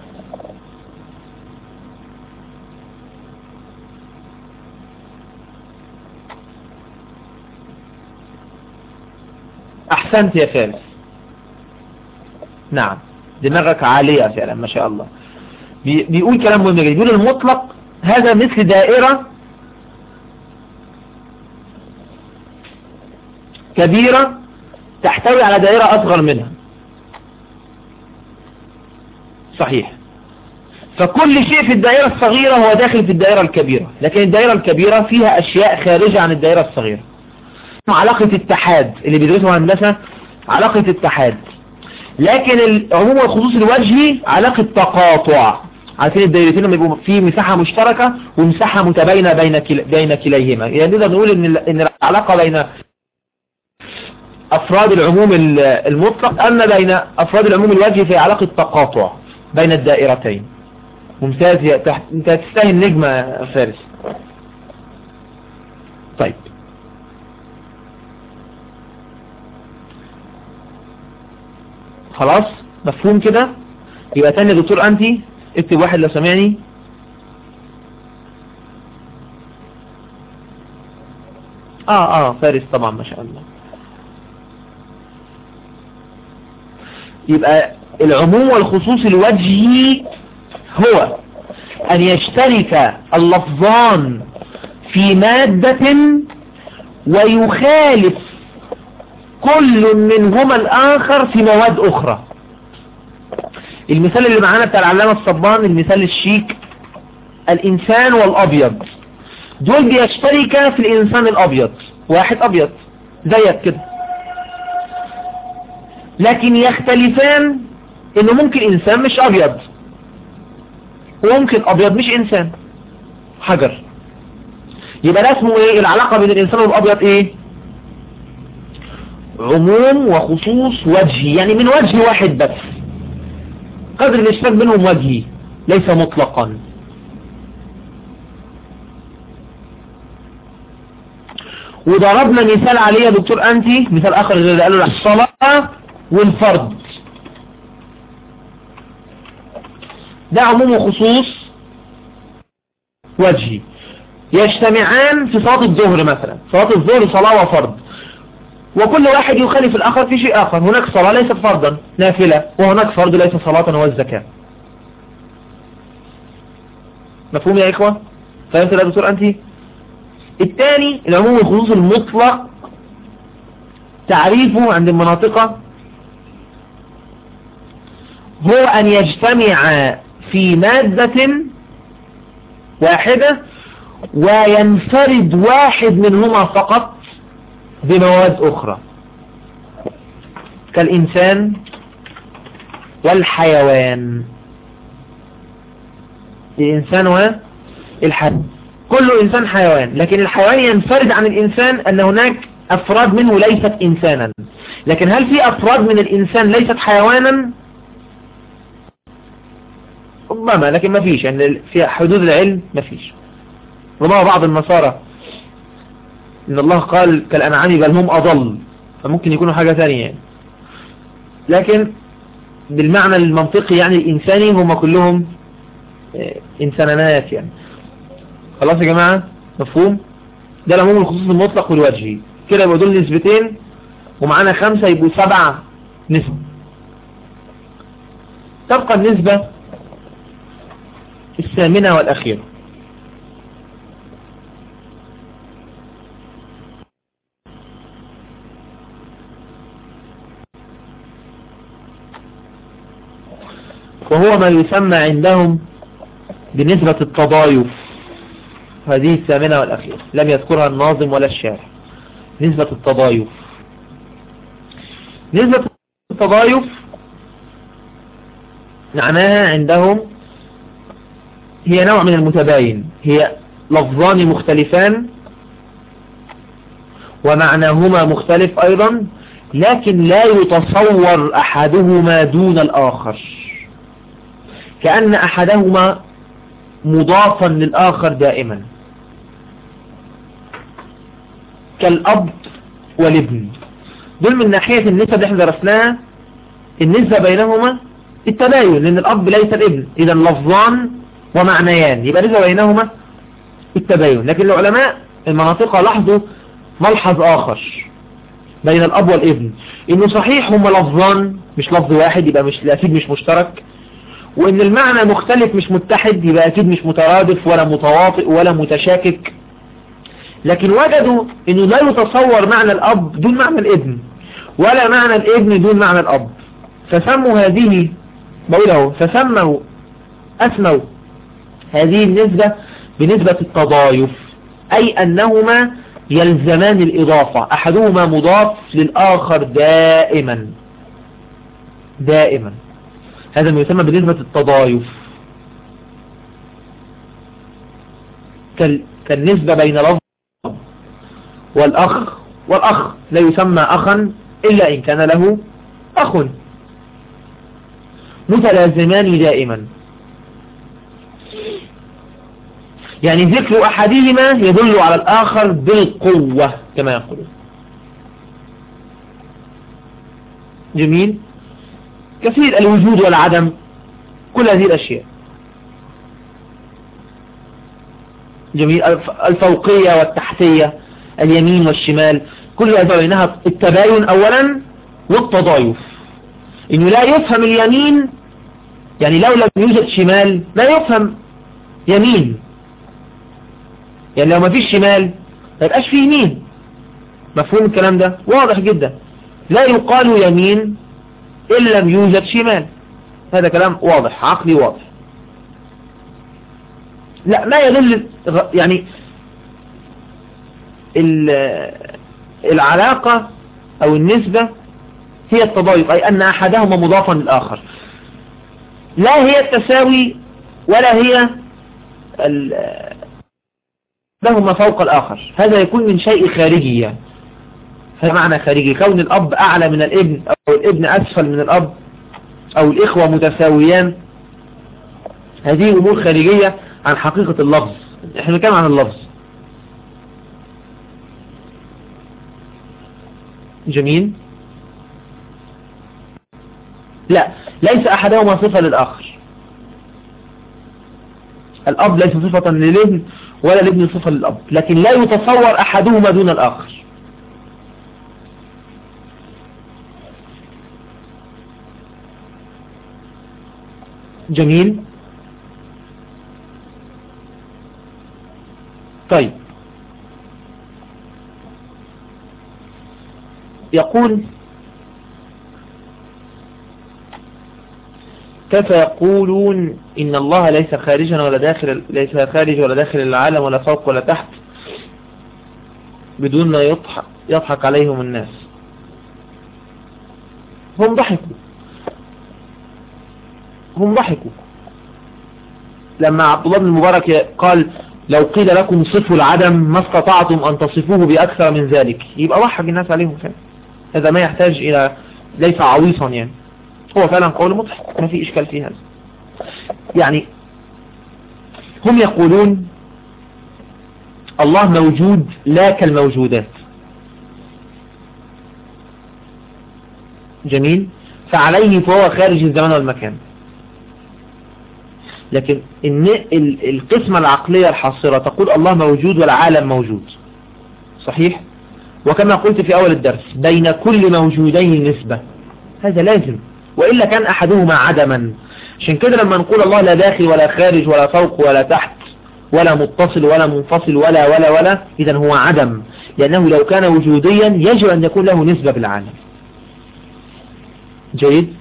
أحسنت يا فارس. نعم. دماغك عالية فعلا ما شاء الله. بيقول كلام مهم جدا. بيقول المطلق هذا مثل دائرة كبيرة تحتوي على دائرة أصغر منها. صحيح. فكل شيء في الدائرة الصغيرة هو داخل في الدائرة الكبيرة لكن الدائرة الكبيرة فيها أشياء خارجة عن الدائرة الصغيرة. علاقة اتحاد اللي بيدرسوا هندسة علاقة اتحاد لكن العموم والخصوص الوجهي علاقة تقاطع. عارفين الدائرتين لما يبقوا في مساحة مشتركة ومساحة متباينة بين كلا بين كليهما. يعني نقدر نقول إن إن العلاقة بين أفراد العموم المطلق أما بين أفراد العموم الوجهي في علاقة تقاطع. بين الدائرتين. ممتاز يا تحت انت تستاهل نجمة فارس. طيب. خلاص؟ مفهوم كده؟ يبقى تاني يا دكتور انتي اكتب واحد لو سمعني. آه آه فارس طبعا ما شاء الله. يبقى العموم والخصوص الوجهي هو أن يشترك اللفظان في مادة ويخالف كل منهما الآخر في مواد أخرى. المثال اللي معانا بتاع العلامة الصبان المثال الشيك الإنسان والأبيض. دول بيشتركا في الإنسان الأبيض واحد أبيض زيك كده. لكن يختلفان انه ممكن انسان مش ابيض. وممكن ابيض مش انسان. حجر. يبقى ده اسمه إيه؟ العلاقة بين الانسان والابيض إيه؟ عموم وخصوص وجهي. يعني من وجه واحد بس. قدر الاشتراك بينهم وجهي. ليس مطلقا. وضربنا مثال عليه يا دكتور أنتي. مثال آخر اللي قالوا الصلاة والفرض. ده عموم وخصوص وجهي. يجتمعان في صلاة الظهر مثلا. صلاة الظهر صلاة وفرض. وكل واحد يخالف الآخر في شيء آخر. هناك صلاة ليست فرضا نافلة وهناك فرض ليس صلاة هو الزكاة مفهوم يا إخوة؟ فهمت يا دكتور أنت الثاني العموم والخصوص المطلق تعريفه عند المناطق هو أن يجتمع في مادة واحدة وينفرد واحد منهما فقط بمواد أخرى. كالإنسان والحيوان. الإنسان والحيوان كل إنسان حيوان لكن الحيوان ينفرد عن الإنسان أن هناك أفراد منه ليست إنسانا. لكن هل في أفراد من الإنسان ليست حيوانا؟ ربما لكن ما فيش يعني في حدود العلم ما فيش. ربما بعض النصارى إن الله قال كالأنعام بل هم أضل فممكن يكونوا حاجة ثانية يعني. لكن بالمعنى المنطقي يعني الإنساني هم كلهم إنسانانات يعني. خلاص يا جماعة؟ مفهوم؟ ده العموم الخصوص المطلق والوجهي كده يبقى دول نسبتين ومعانا خمسة يبقوا سبع نسب. تبقى النسبة الثامنة والأخيرة. وهو ما يسمى عندهم بنسبة التضايف. هذه الثامنة والأخيرة. لم يذكرها الناظم ولا الشارع. نسبة التضايف. نسبة التضايف معناها عندهم هي نوع من المتباين هي لفظان مختلفان ومعناهما مختلف أيضا لكن لا يتصور أحدهما دون الآخر. كأن أحدهما مضافا للآخر دائما. كالأب والابن. دول من ناحية النسبة اللي إحنا درسناها النسبة بينهما التباين لأن الأب ليس الابن. إذا لفظان ومعنيان. يبقى النسبة بينهما التباين. لكن العلماء المناطق لاحظوا ملحظ آخر بين الأب والابن. إنه صحيح هما لفظان مش لفظ واحد يبقى مش أكيد مش مشترك. وإن المعنى مختلف مش متحد يبقى أكيد مش مترادف ولا متواطئ ولا متشاكك. لكن وجدوا إنه لا يتصور معنى الأب دون معنى الابن ولا معنى الابن دون معنى الأب. فسموا هذه بقوله فسموا أسموا هذه النسبة بنسبة التضايف أي أنهما يلزمان الإضافة أحدهما مضاف للآخر دائما. دائما. هذا ما يسمى بنسبة التضايف. كالنسبة بين لفظ والأخ والأخ لا يسمى أخا إلا إن كان له أخ. متلازمان دائما. يعني ذكر أحدهما يدل على الآخر بالقوة كما يقولون. جميل. كثير الوجود والعدم كل هذه الأشياء. جميل. الفوقية والتحتية اليمين والشمال كل هذا بينها التباين أولا والتضايف. إنه لا يفهم اليمين يعني لو لم يوجد شمال لا يفهم يمين. يعني لو ما فيش شمال ما يبقاش فيه يمين. مفهوم الكلام ده؟ واضح جدا. لا يقال يمين إن لم يوجد شمال. هذا كلام واضح عقلي واضح. لا ما يدل يعني العلاقة أو النسبة هي التضايق أي أن أحدهما مضافا للآخر. لا هي التساوي ولا هي لهما فوق الآخر. هذا يكون من شيء خارجي يعني. هذا معنى خارجي. كون الأب أعلى من الابن أو الابن أسفل من الأب أو الإخوة متساويان هذه أمور خارجية عن حقيقة اللفظ. إحنا نتكلم عن اللفظ. جميل؟ لا. ليس أحدهما صفة للآخر. الأب ليس صفة للابن ولا الابن صفة للأب. لكن لا يتصور أحدهما دون الآخر. جميل؟ طيب. يقول كيف يقولون إن الله ليس خارجا ولا داخل ليس خارج ولا داخل العالم ولا فوق ولا تحت بدون ما يضحك, يضحك عليهم الناس. هم ضحكوا. هم ضحكوا. لما عبد الله بن المبارك قال لو قيل لكم صفوا العدم ما استطعتم أن تصفوه بأكثر من ذلك. يبقى ضحك الناس عليهم فعلا. هذا ما يحتاج إلى ليس عويصا يعني. هو فعلا قول مضحك ما في إشكال في هذا. يعني هم يقولون الله موجود لا كالموجودات. جميل؟ فعليه فهو خارج الزمان والمكان. لكن إن القسمة العقلية الحاصرة تقول الله موجود والعالم موجود. صحيح؟ وكما قلت في أول الدرس بين كل موجودين نسبة. هذا لازم. وإلا كان أحدهما عدما. عشان كده لما نقول الله لا داخل ولا خارج ولا فوق ولا تحت ولا متصل ولا منفصل ولا ولا ولا إذا هو عدم. لأنه لو كان وجوديا يجب أن يكون له نسبة بالعالم جيد؟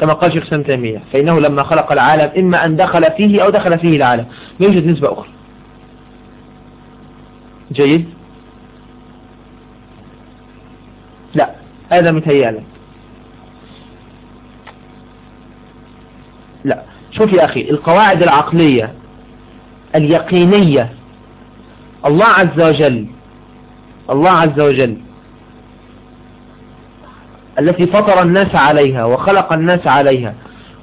كما قال شيخ سنة تيمية فإنه لما خلق العالم إما أن دخل فيه أو دخل فيه العالم. يوجد نسبة أخرى. جيد؟ لا هذا متهيألك لا. شوف يا أخي القواعد العقلية اليقينية. الله عز وجل الله عز وجل التي فطر الناس عليها وخلق الناس عليها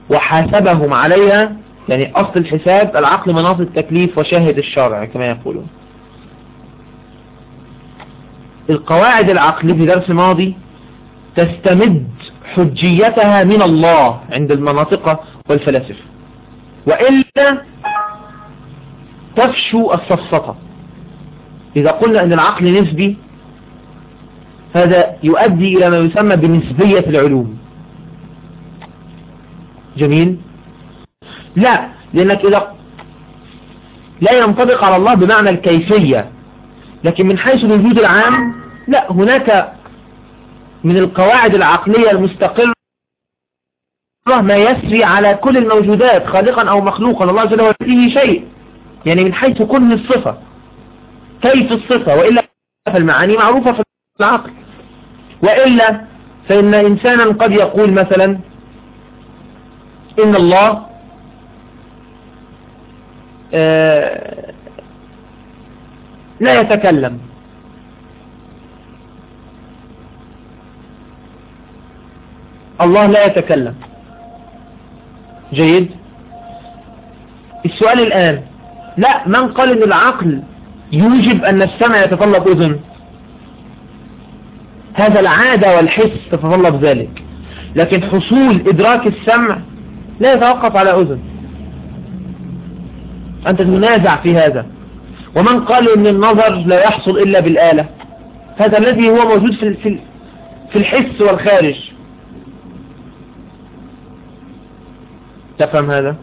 وحاسبهم عليها يعني أصل الحساب العقل مناط التكليف وشاهد الشرع كما يقولون. القواعد العقلية في درس ماضي تستمد حجيتها من الله عند المناطق والفلاسفة. وإلا تفشو السفسطة إذا قلنا أن العقل نسبي هذا يؤدي إلى ما يسمى بنسبية العلوم. جميل؟ لا لأنك إذا لا ينطبق على الله بمعنى الكيفية لكن من حيث الوجود العام لا هناك من القواعد العقلية المستقرة ما يسري على كل الموجودات خالقا أو مخلوقا. الله جل وعلا فيه شيء. يعني من حيث كل الصفة كيف الصفة؟ وإلا فالمعاني معروفة في العقل. وإلا فإن إنسانا قد يقول مثلا إن الله آه، لا يتكلم. الله لا يتكلم. جيد؟ السؤال الآن لا من قال إن العقل يوجب أن السمع يتطلب أذن؟ هذا العادة والحس تتطلب ذلك لكن حصول إدراك السمع لا يتوقف على أذن. أنت تنازع في هذا. ومن قال إن النظر لا يحصل إلا بالآلة؟ هذا الذي هو موجود في في الحس والخارج. تفهم هذا؟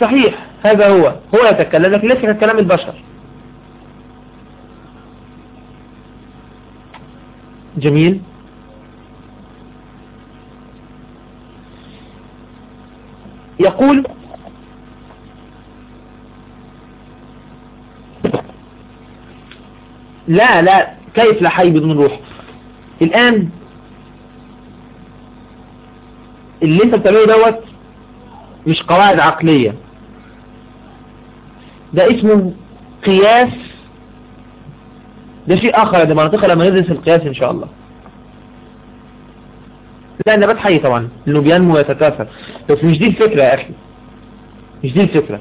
صحيح هذا هو. هو يتكلم لكن ليس كلام البشر. جميل. يقول لا لا كيف لا حي بدون روح؟ الآن اللي انت بتعمله دوت مش قواعد عقلية. ده اسمه قياس. ده شيء آخر ده منطقة لما ندرس القياس إن شاء الله. لا النبات حي طبعا. لأنه بينمو ويتكاثر بس مش دي الفكرة يا أخي. مش دي الفكرة.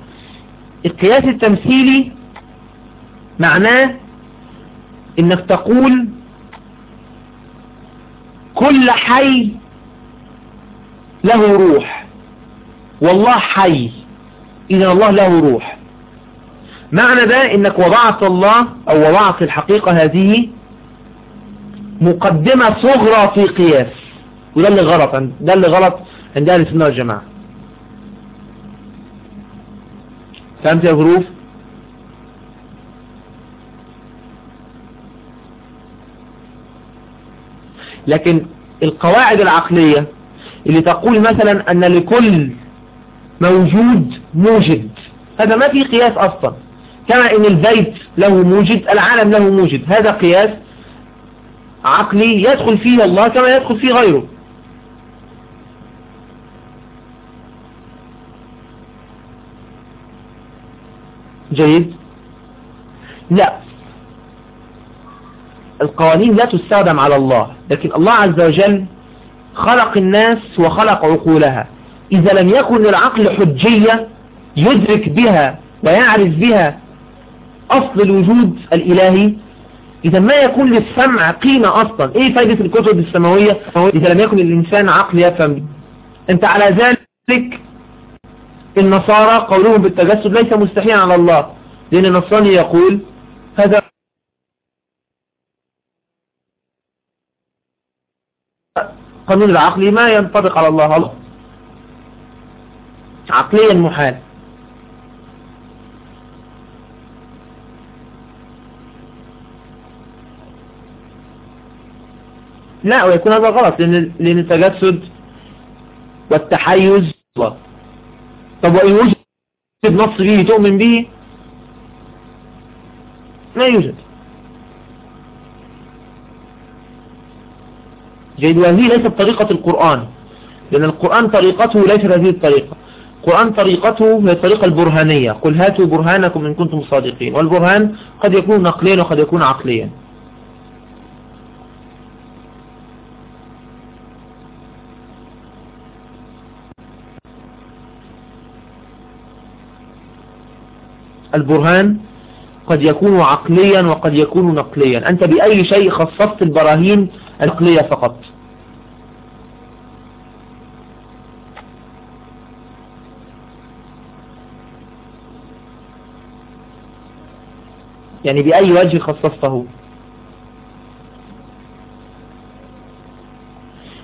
القياس التمثيلي معناه إنك تقول كل حي له روح. والله حي. إذا الله له روح. معنى ده إنك وضعت الله أو وضعت الحقيقة هذه مقدمة صغرى في قياس. وده اللي غلط. ده اللي غلط عند أهل السنة والجماعة. فهمت يا ظروف لكن القواعد العقلية اللي تقول مثلا أن لكل موجود موجد هذا ما في قياس أصلا. كما أن البيت له موجد العالم له موجد هذا قياس عقلي يدخل فيه الله كما يدخل فيه غيره. جيد؟ لا. القوانين لا تستخدم على الله لكن الله عز وجل خلق الناس وخلق عقولها. إذا لم يكن للعقل حجية يدرك بها ويعرف بها أصل الوجود الإلهي إذا ما يكون للسمع قيمة أصلا. إيه فايدة الكتب السماوية؟ إذا لم يكن الإنسان عقل يفهم. أنت على ذلك النصارى قولهم بالتجسد ليس مستحيلا على الله لأن النصراني يقول هذا قانون العقل ما ينطبق على الله. الله. عقليا محال. لا ويكون هذا غلط لأن, لأن التجسد والتحيز طب وإن وجد نص به تؤمن به؟ ما يوجد. جيد وهذه ليست طريقة القرآن؟ لأن القرآن طريقته ليست هذه الطريقة. القرآن طريقته هي الطريقة البرهانية. قل هاتوا برهانكم إن كنتم صادقين. والبرهان قد يكون نقليا وقد يكون عقليا. البرهان قد يكون عقليا وقد يكون نقليا. أنت بأي شيء خصصت البراهين العقلية فقط. يعني بأي وجه خصصته.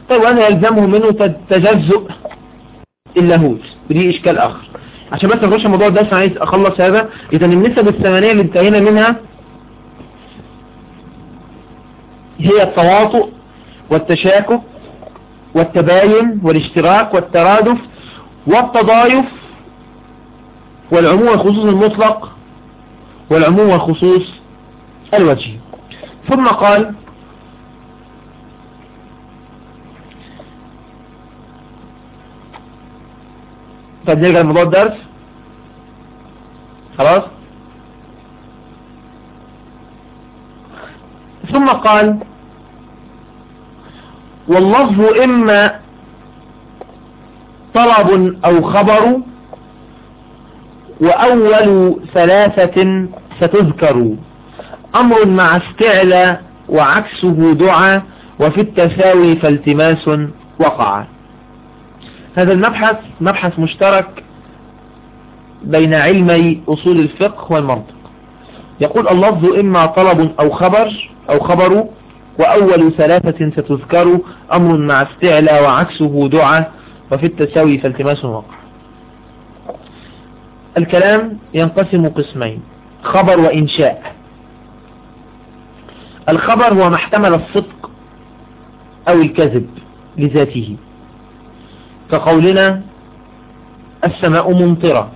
طيب وأنا يلزمه منه تجزؤ اللاهوت ودي إشكال آخر. عشان بس نخش الموضوع ده عايز أخلص هذا. إذا النسب الثمانية اللي انتهينا منها هي التواطؤ والتشاكك والتباين والاشتراك والترادف والتضايف والعموم والخصوص المطلق والعموم والخصوص الوجهي. ثم قال طب نرجع لموضوع الدرس. خلاص؟ ثم قال واللفظ إما طلب أو خبر وأول ثلاثة ستذكر. أمر مع استعلى وعكسه دعا وفي التساوي فالتماس وقع. هذا المبحث مبحث مشترك بين علمي أصول الفقه والمنطق يقول اللفظ إما طلب أو خبر أو خبر وأول ثلاثة ستذكر أمر مع استعلى وعكسه دعا وفي التساوي فالتماس وقع الكلام ينقسم قسمين خبر وإنشاء. الخبر هو ما احتمل الصدق أو الكذب لذاته. كقولنا السماء ممطرة.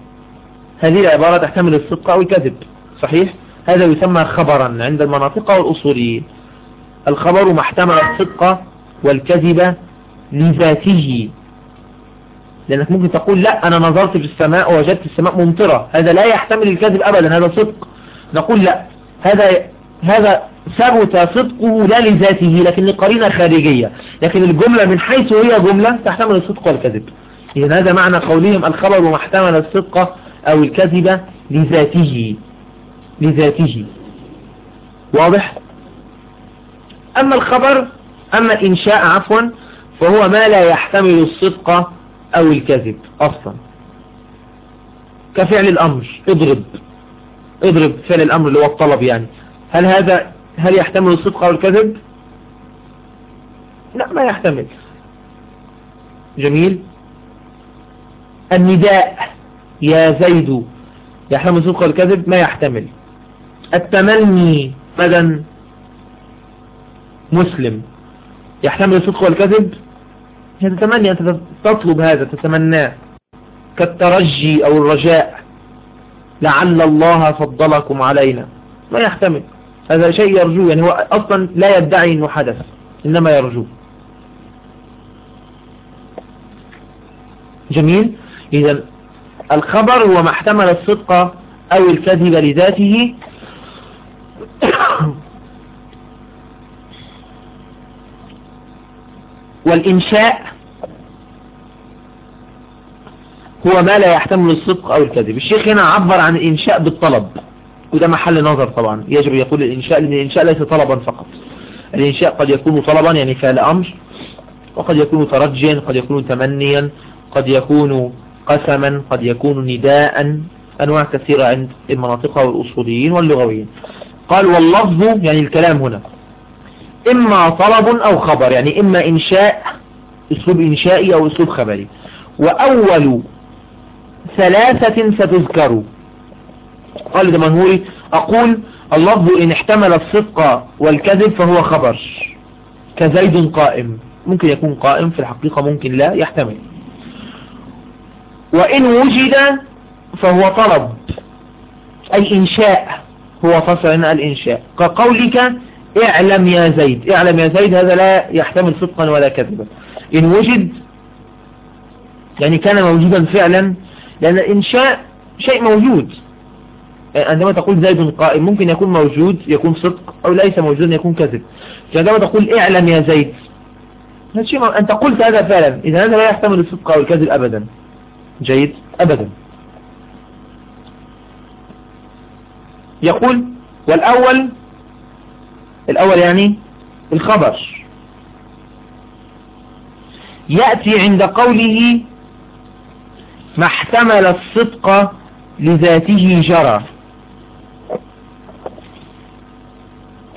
هذه العبارة تحتمل الصدق أو الكذب صحيح؟ هذا يسمى خبرا عند المناطق والأصوليين. الخبر ما احتمل الصدق والكذب لذاته. لأنك ممكن تقول لا أنا نظرت في السماء ووجدت السماء ممطرة. هذا لا يحتمل الكذب أبدا هذا صدق. نقول لا هذا هذا ثبت صدقه لا لذاته لكن لقرينة خارجية. لكن الجملة من حيث هي جملة تحتمل الصدق والكذب. إذا هذا معنى قولهم الخبر ما احتمل الصدق أو الكذب لذاته. لذاته. واضح؟ أما الخبر أما الإنشاء عفوا فهو ما لا يحتمل الصدق أو الكذب أصلا. كفعل الأمر اضرب اضرب فعل الأمر اللي هو الطلب يعني. هل هذا هل يحتمل الصدق أو الكذب؟ لا ما يحتمل. جميل؟ النداء يا زيد يحتمل الصدق والكذب ما يحتمل. التمني مدى مسلم. يحتمل الصدق والكذب؟ تتمنى أنت تطلب هذا تتمناه. كالترجي أو الرجاء. لعل الله فضلكم علينا. ما يحتمل. هذا شيء يرجو يعني هو أصلا لا يدعي أنه حدث. إنما يرجو. جميل. إذا الخبر هو ما احتمل الصدق أو الكذب لذاته. والإنشاء هو ما لا يحتمل الصدق أو الكذب. الشيخ هنا عبر عن الإنشاء بالطلب وده محل نظر طبعا. يجب يقول الإنشاء لأن الإنشاء ليس طلبا فقط. الإنشاء قد يكون طلبا يعني فعل أمر وقد يكون ترجيا قد يكون تمنيا قد يكون قسما قد يكون نداء. أنواع كثيرة عند المناطق والأصوليين واللغويين. قال واللفظ يعني الكلام هنا. إما طلب أو خبر يعني إما إنشاء أسلوب إنشائي أو أسلوب خبري. وأول ثلاثة ستذكر. قال دمنهوري أقول اللفظ إن احتمل الصدق والكذب فهو خبر. كزيد قائم. ممكن يكون قائم في الحقيقة ممكن لا يحتمل. وإن وجد فهو طلب أي إنشاء. هو فصل هنا الإنشاء. كقولك اعلم يا زيد اعلم يا زيد هذا لا يحتمل صدقا ولا كذبا. إن وجد يعني كان موجودا فعلا لأن الإنشاء شيء موجود. عندما تقول زيد قائم ممكن يكون موجود يكون صدق أو ليس موجودا يكون كذب. عندما تقول اعلم يا زيد هذا شيء أنت قلت هذا فعلا. إذا هذا لا يحتمل الصدق أو الكذب أبدا. جيد؟ أبدا. يقول والأول الأول يعني الخبر. يأتي عند قوله ما احتمل الصدق لذاته جرى.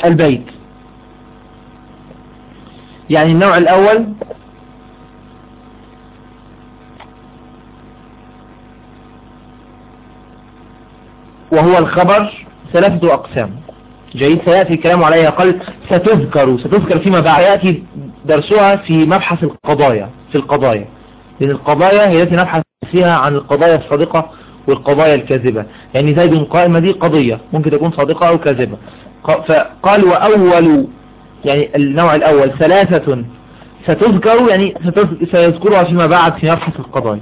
البيت. يعني النوع الأول وهو الخبر ثلاثة أقسام. جيد سيأتي الكلام عليها قال ستذكر ستذكر فيما بعد. يأتي درسها في مبحث القضايا في القضايا. لأن القضايا هي التي نبحث فيها عن القضايا الصادقة والقضايا الكاذبة. يعني زيد قائمة دي قضية ممكن تكون صادقة أو كاذبة. فقال وأول يعني النوع الأول ثلاثة. ستذكر يعني سيذكرها فيما بعد في مبحث القضايا.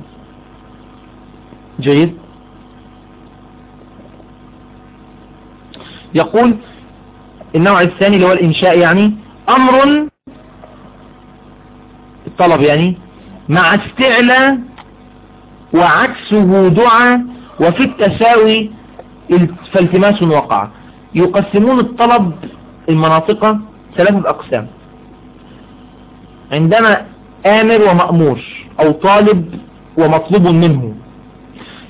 جيد؟ يقول النوع الثاني اللي هو الإنشاء يعني أمر الطلب يعني مع استعلى وعكسه دعاء وفي التساوي فالتماس وقع. يقسمون الطلب المناطق ثلاثة أقسام. عندما آمر ومأمور أو طالب ومطلوب منه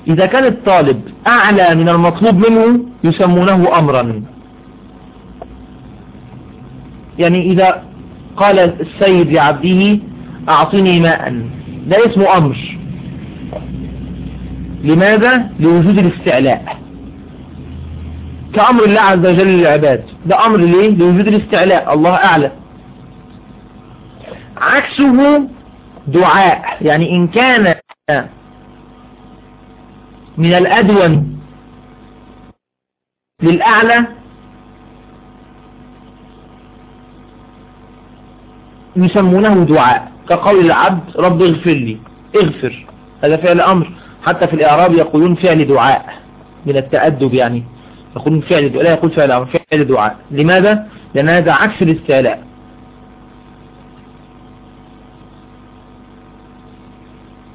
إذا كان الطالب أعلى من المطلوب منه يسمونه أمرا. يعني إذا قال السيد لعبده أعطني ماء. ده اسمه أمر. لماذا؟ لوجود الاستعلاء. كأمر الله عز وجل للعباد. ده أمر ليه؟ لوجود الاستعلاء. الله أعلى عكسه دعاء. يعني إن كان من الأدون للأعلى يسمونه دعاء كقول العبد رب اغفر لي اغفر هذا فعل أمر حتى في الإعراب يقولون فعل دعاء من التأدب يعني. يقولون فعل دعاء لا يقول فعل أمر فعل دعاء. لماذا؟ لأن هذا عكس الاستعلاء.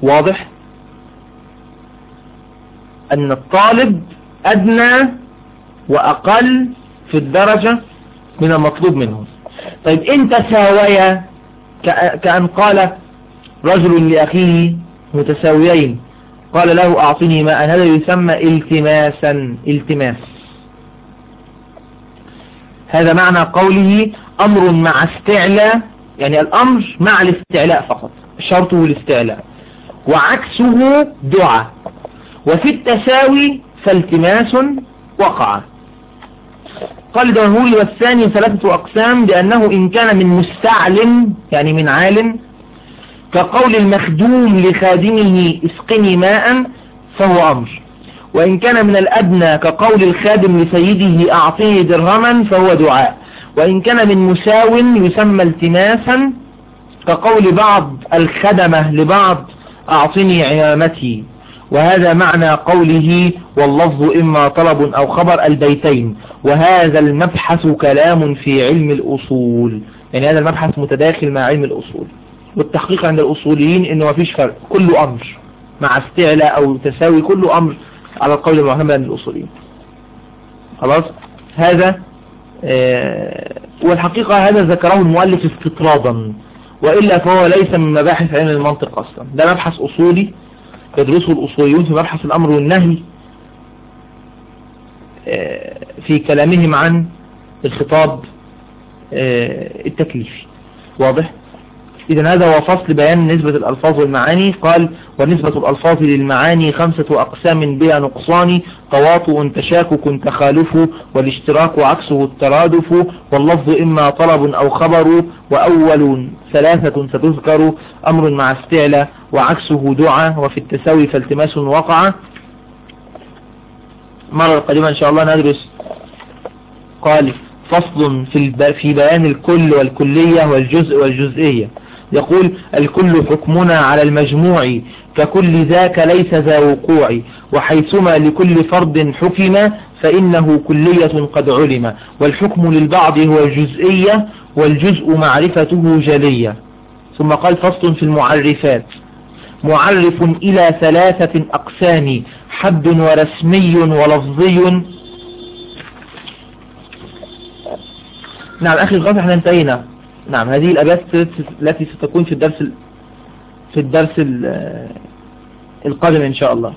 واضح؟ أن الطالب أدنى وأقل في الدرجة من المطلوب منه طيب إن تساويا كأن قال رجل لأخيه متساويين قال له أعطني ماء هذا يسمى التماسا التماس. هذا معنى قوله أمر مع استعلاء يعني الأمر مع الاستعلاء فقط شرطه الاستعلاء. وعكسه دعاء. وفي التساوي فالتماس وقع. قال دهولي والثاني ثلاثة أقسام بأنه إن كان من مستعل يعني من عال كقول المخدوم لخادمه اسقني ماء فهو أمر. وإن كان من الأدنى كقول الخادم لسيده أعطيه درهما فهو دعاء. وإن كان من مساو يسمى التماسا كقول بعض الخدمة لبعض أعطني عمامتي وهذا معنى قوله واللفظ إما طلب أو خبر البيتين. وهذا المبحث كلام في علم الأصول. يعني هذا المبحث متداخل مع علم الأصول. والتحقيق عند الأصوليين إنه ما فيش فرق. كله أمر مع استعلاء أو تساوي كله أمر على القول المعتمد عند الأصوليين. خلاص؟ هذا آه والحقيقة هذا ذكره المؤلف استطرادا. وإلا فهو ليس من مباحث علم المنطق أصلا. ده مبحث أصولي يدرسه الأصوليون في مبحث الأمر والنهي آه في كلامهم عن الخطاب آه التكليفي. واضح؟ إذا هذا هو فصل بيان نسبة الألفاظ والمعاني. قال ونسبة الألفاظ للمعاني خمسة أقسام بها نقصان تواطؤ تشاكك تخالف والاشتراك عكسه الترادف واللفظ إما طلب أو خبر وأول ثلاثة ستذكر أمر مع استعلى وعكسه دعاء وفي التساوي فالتماس وقع. مرة القادمة إن شاء الله ندرس. قال فصل في في بيان الكل والكلية والجزء والجزئية. يقول الكل حكمنا على المجموع ككل ذاك ليس ذا وقوع وحيثما لكل فرد حكم فإنه كلية قد علم. والحكم للبعض هو الجزئية والجزء معرفته جلية. ثم قال فصل في المعرفات. معرف إلى ثلاثة أقسام حد ورسمي ولفظي. نعم أخي الغافر إحنا انتهينا. نعم هذه الأبيات التي ستكون في الدرس في الدرس القادم إن شاء الله.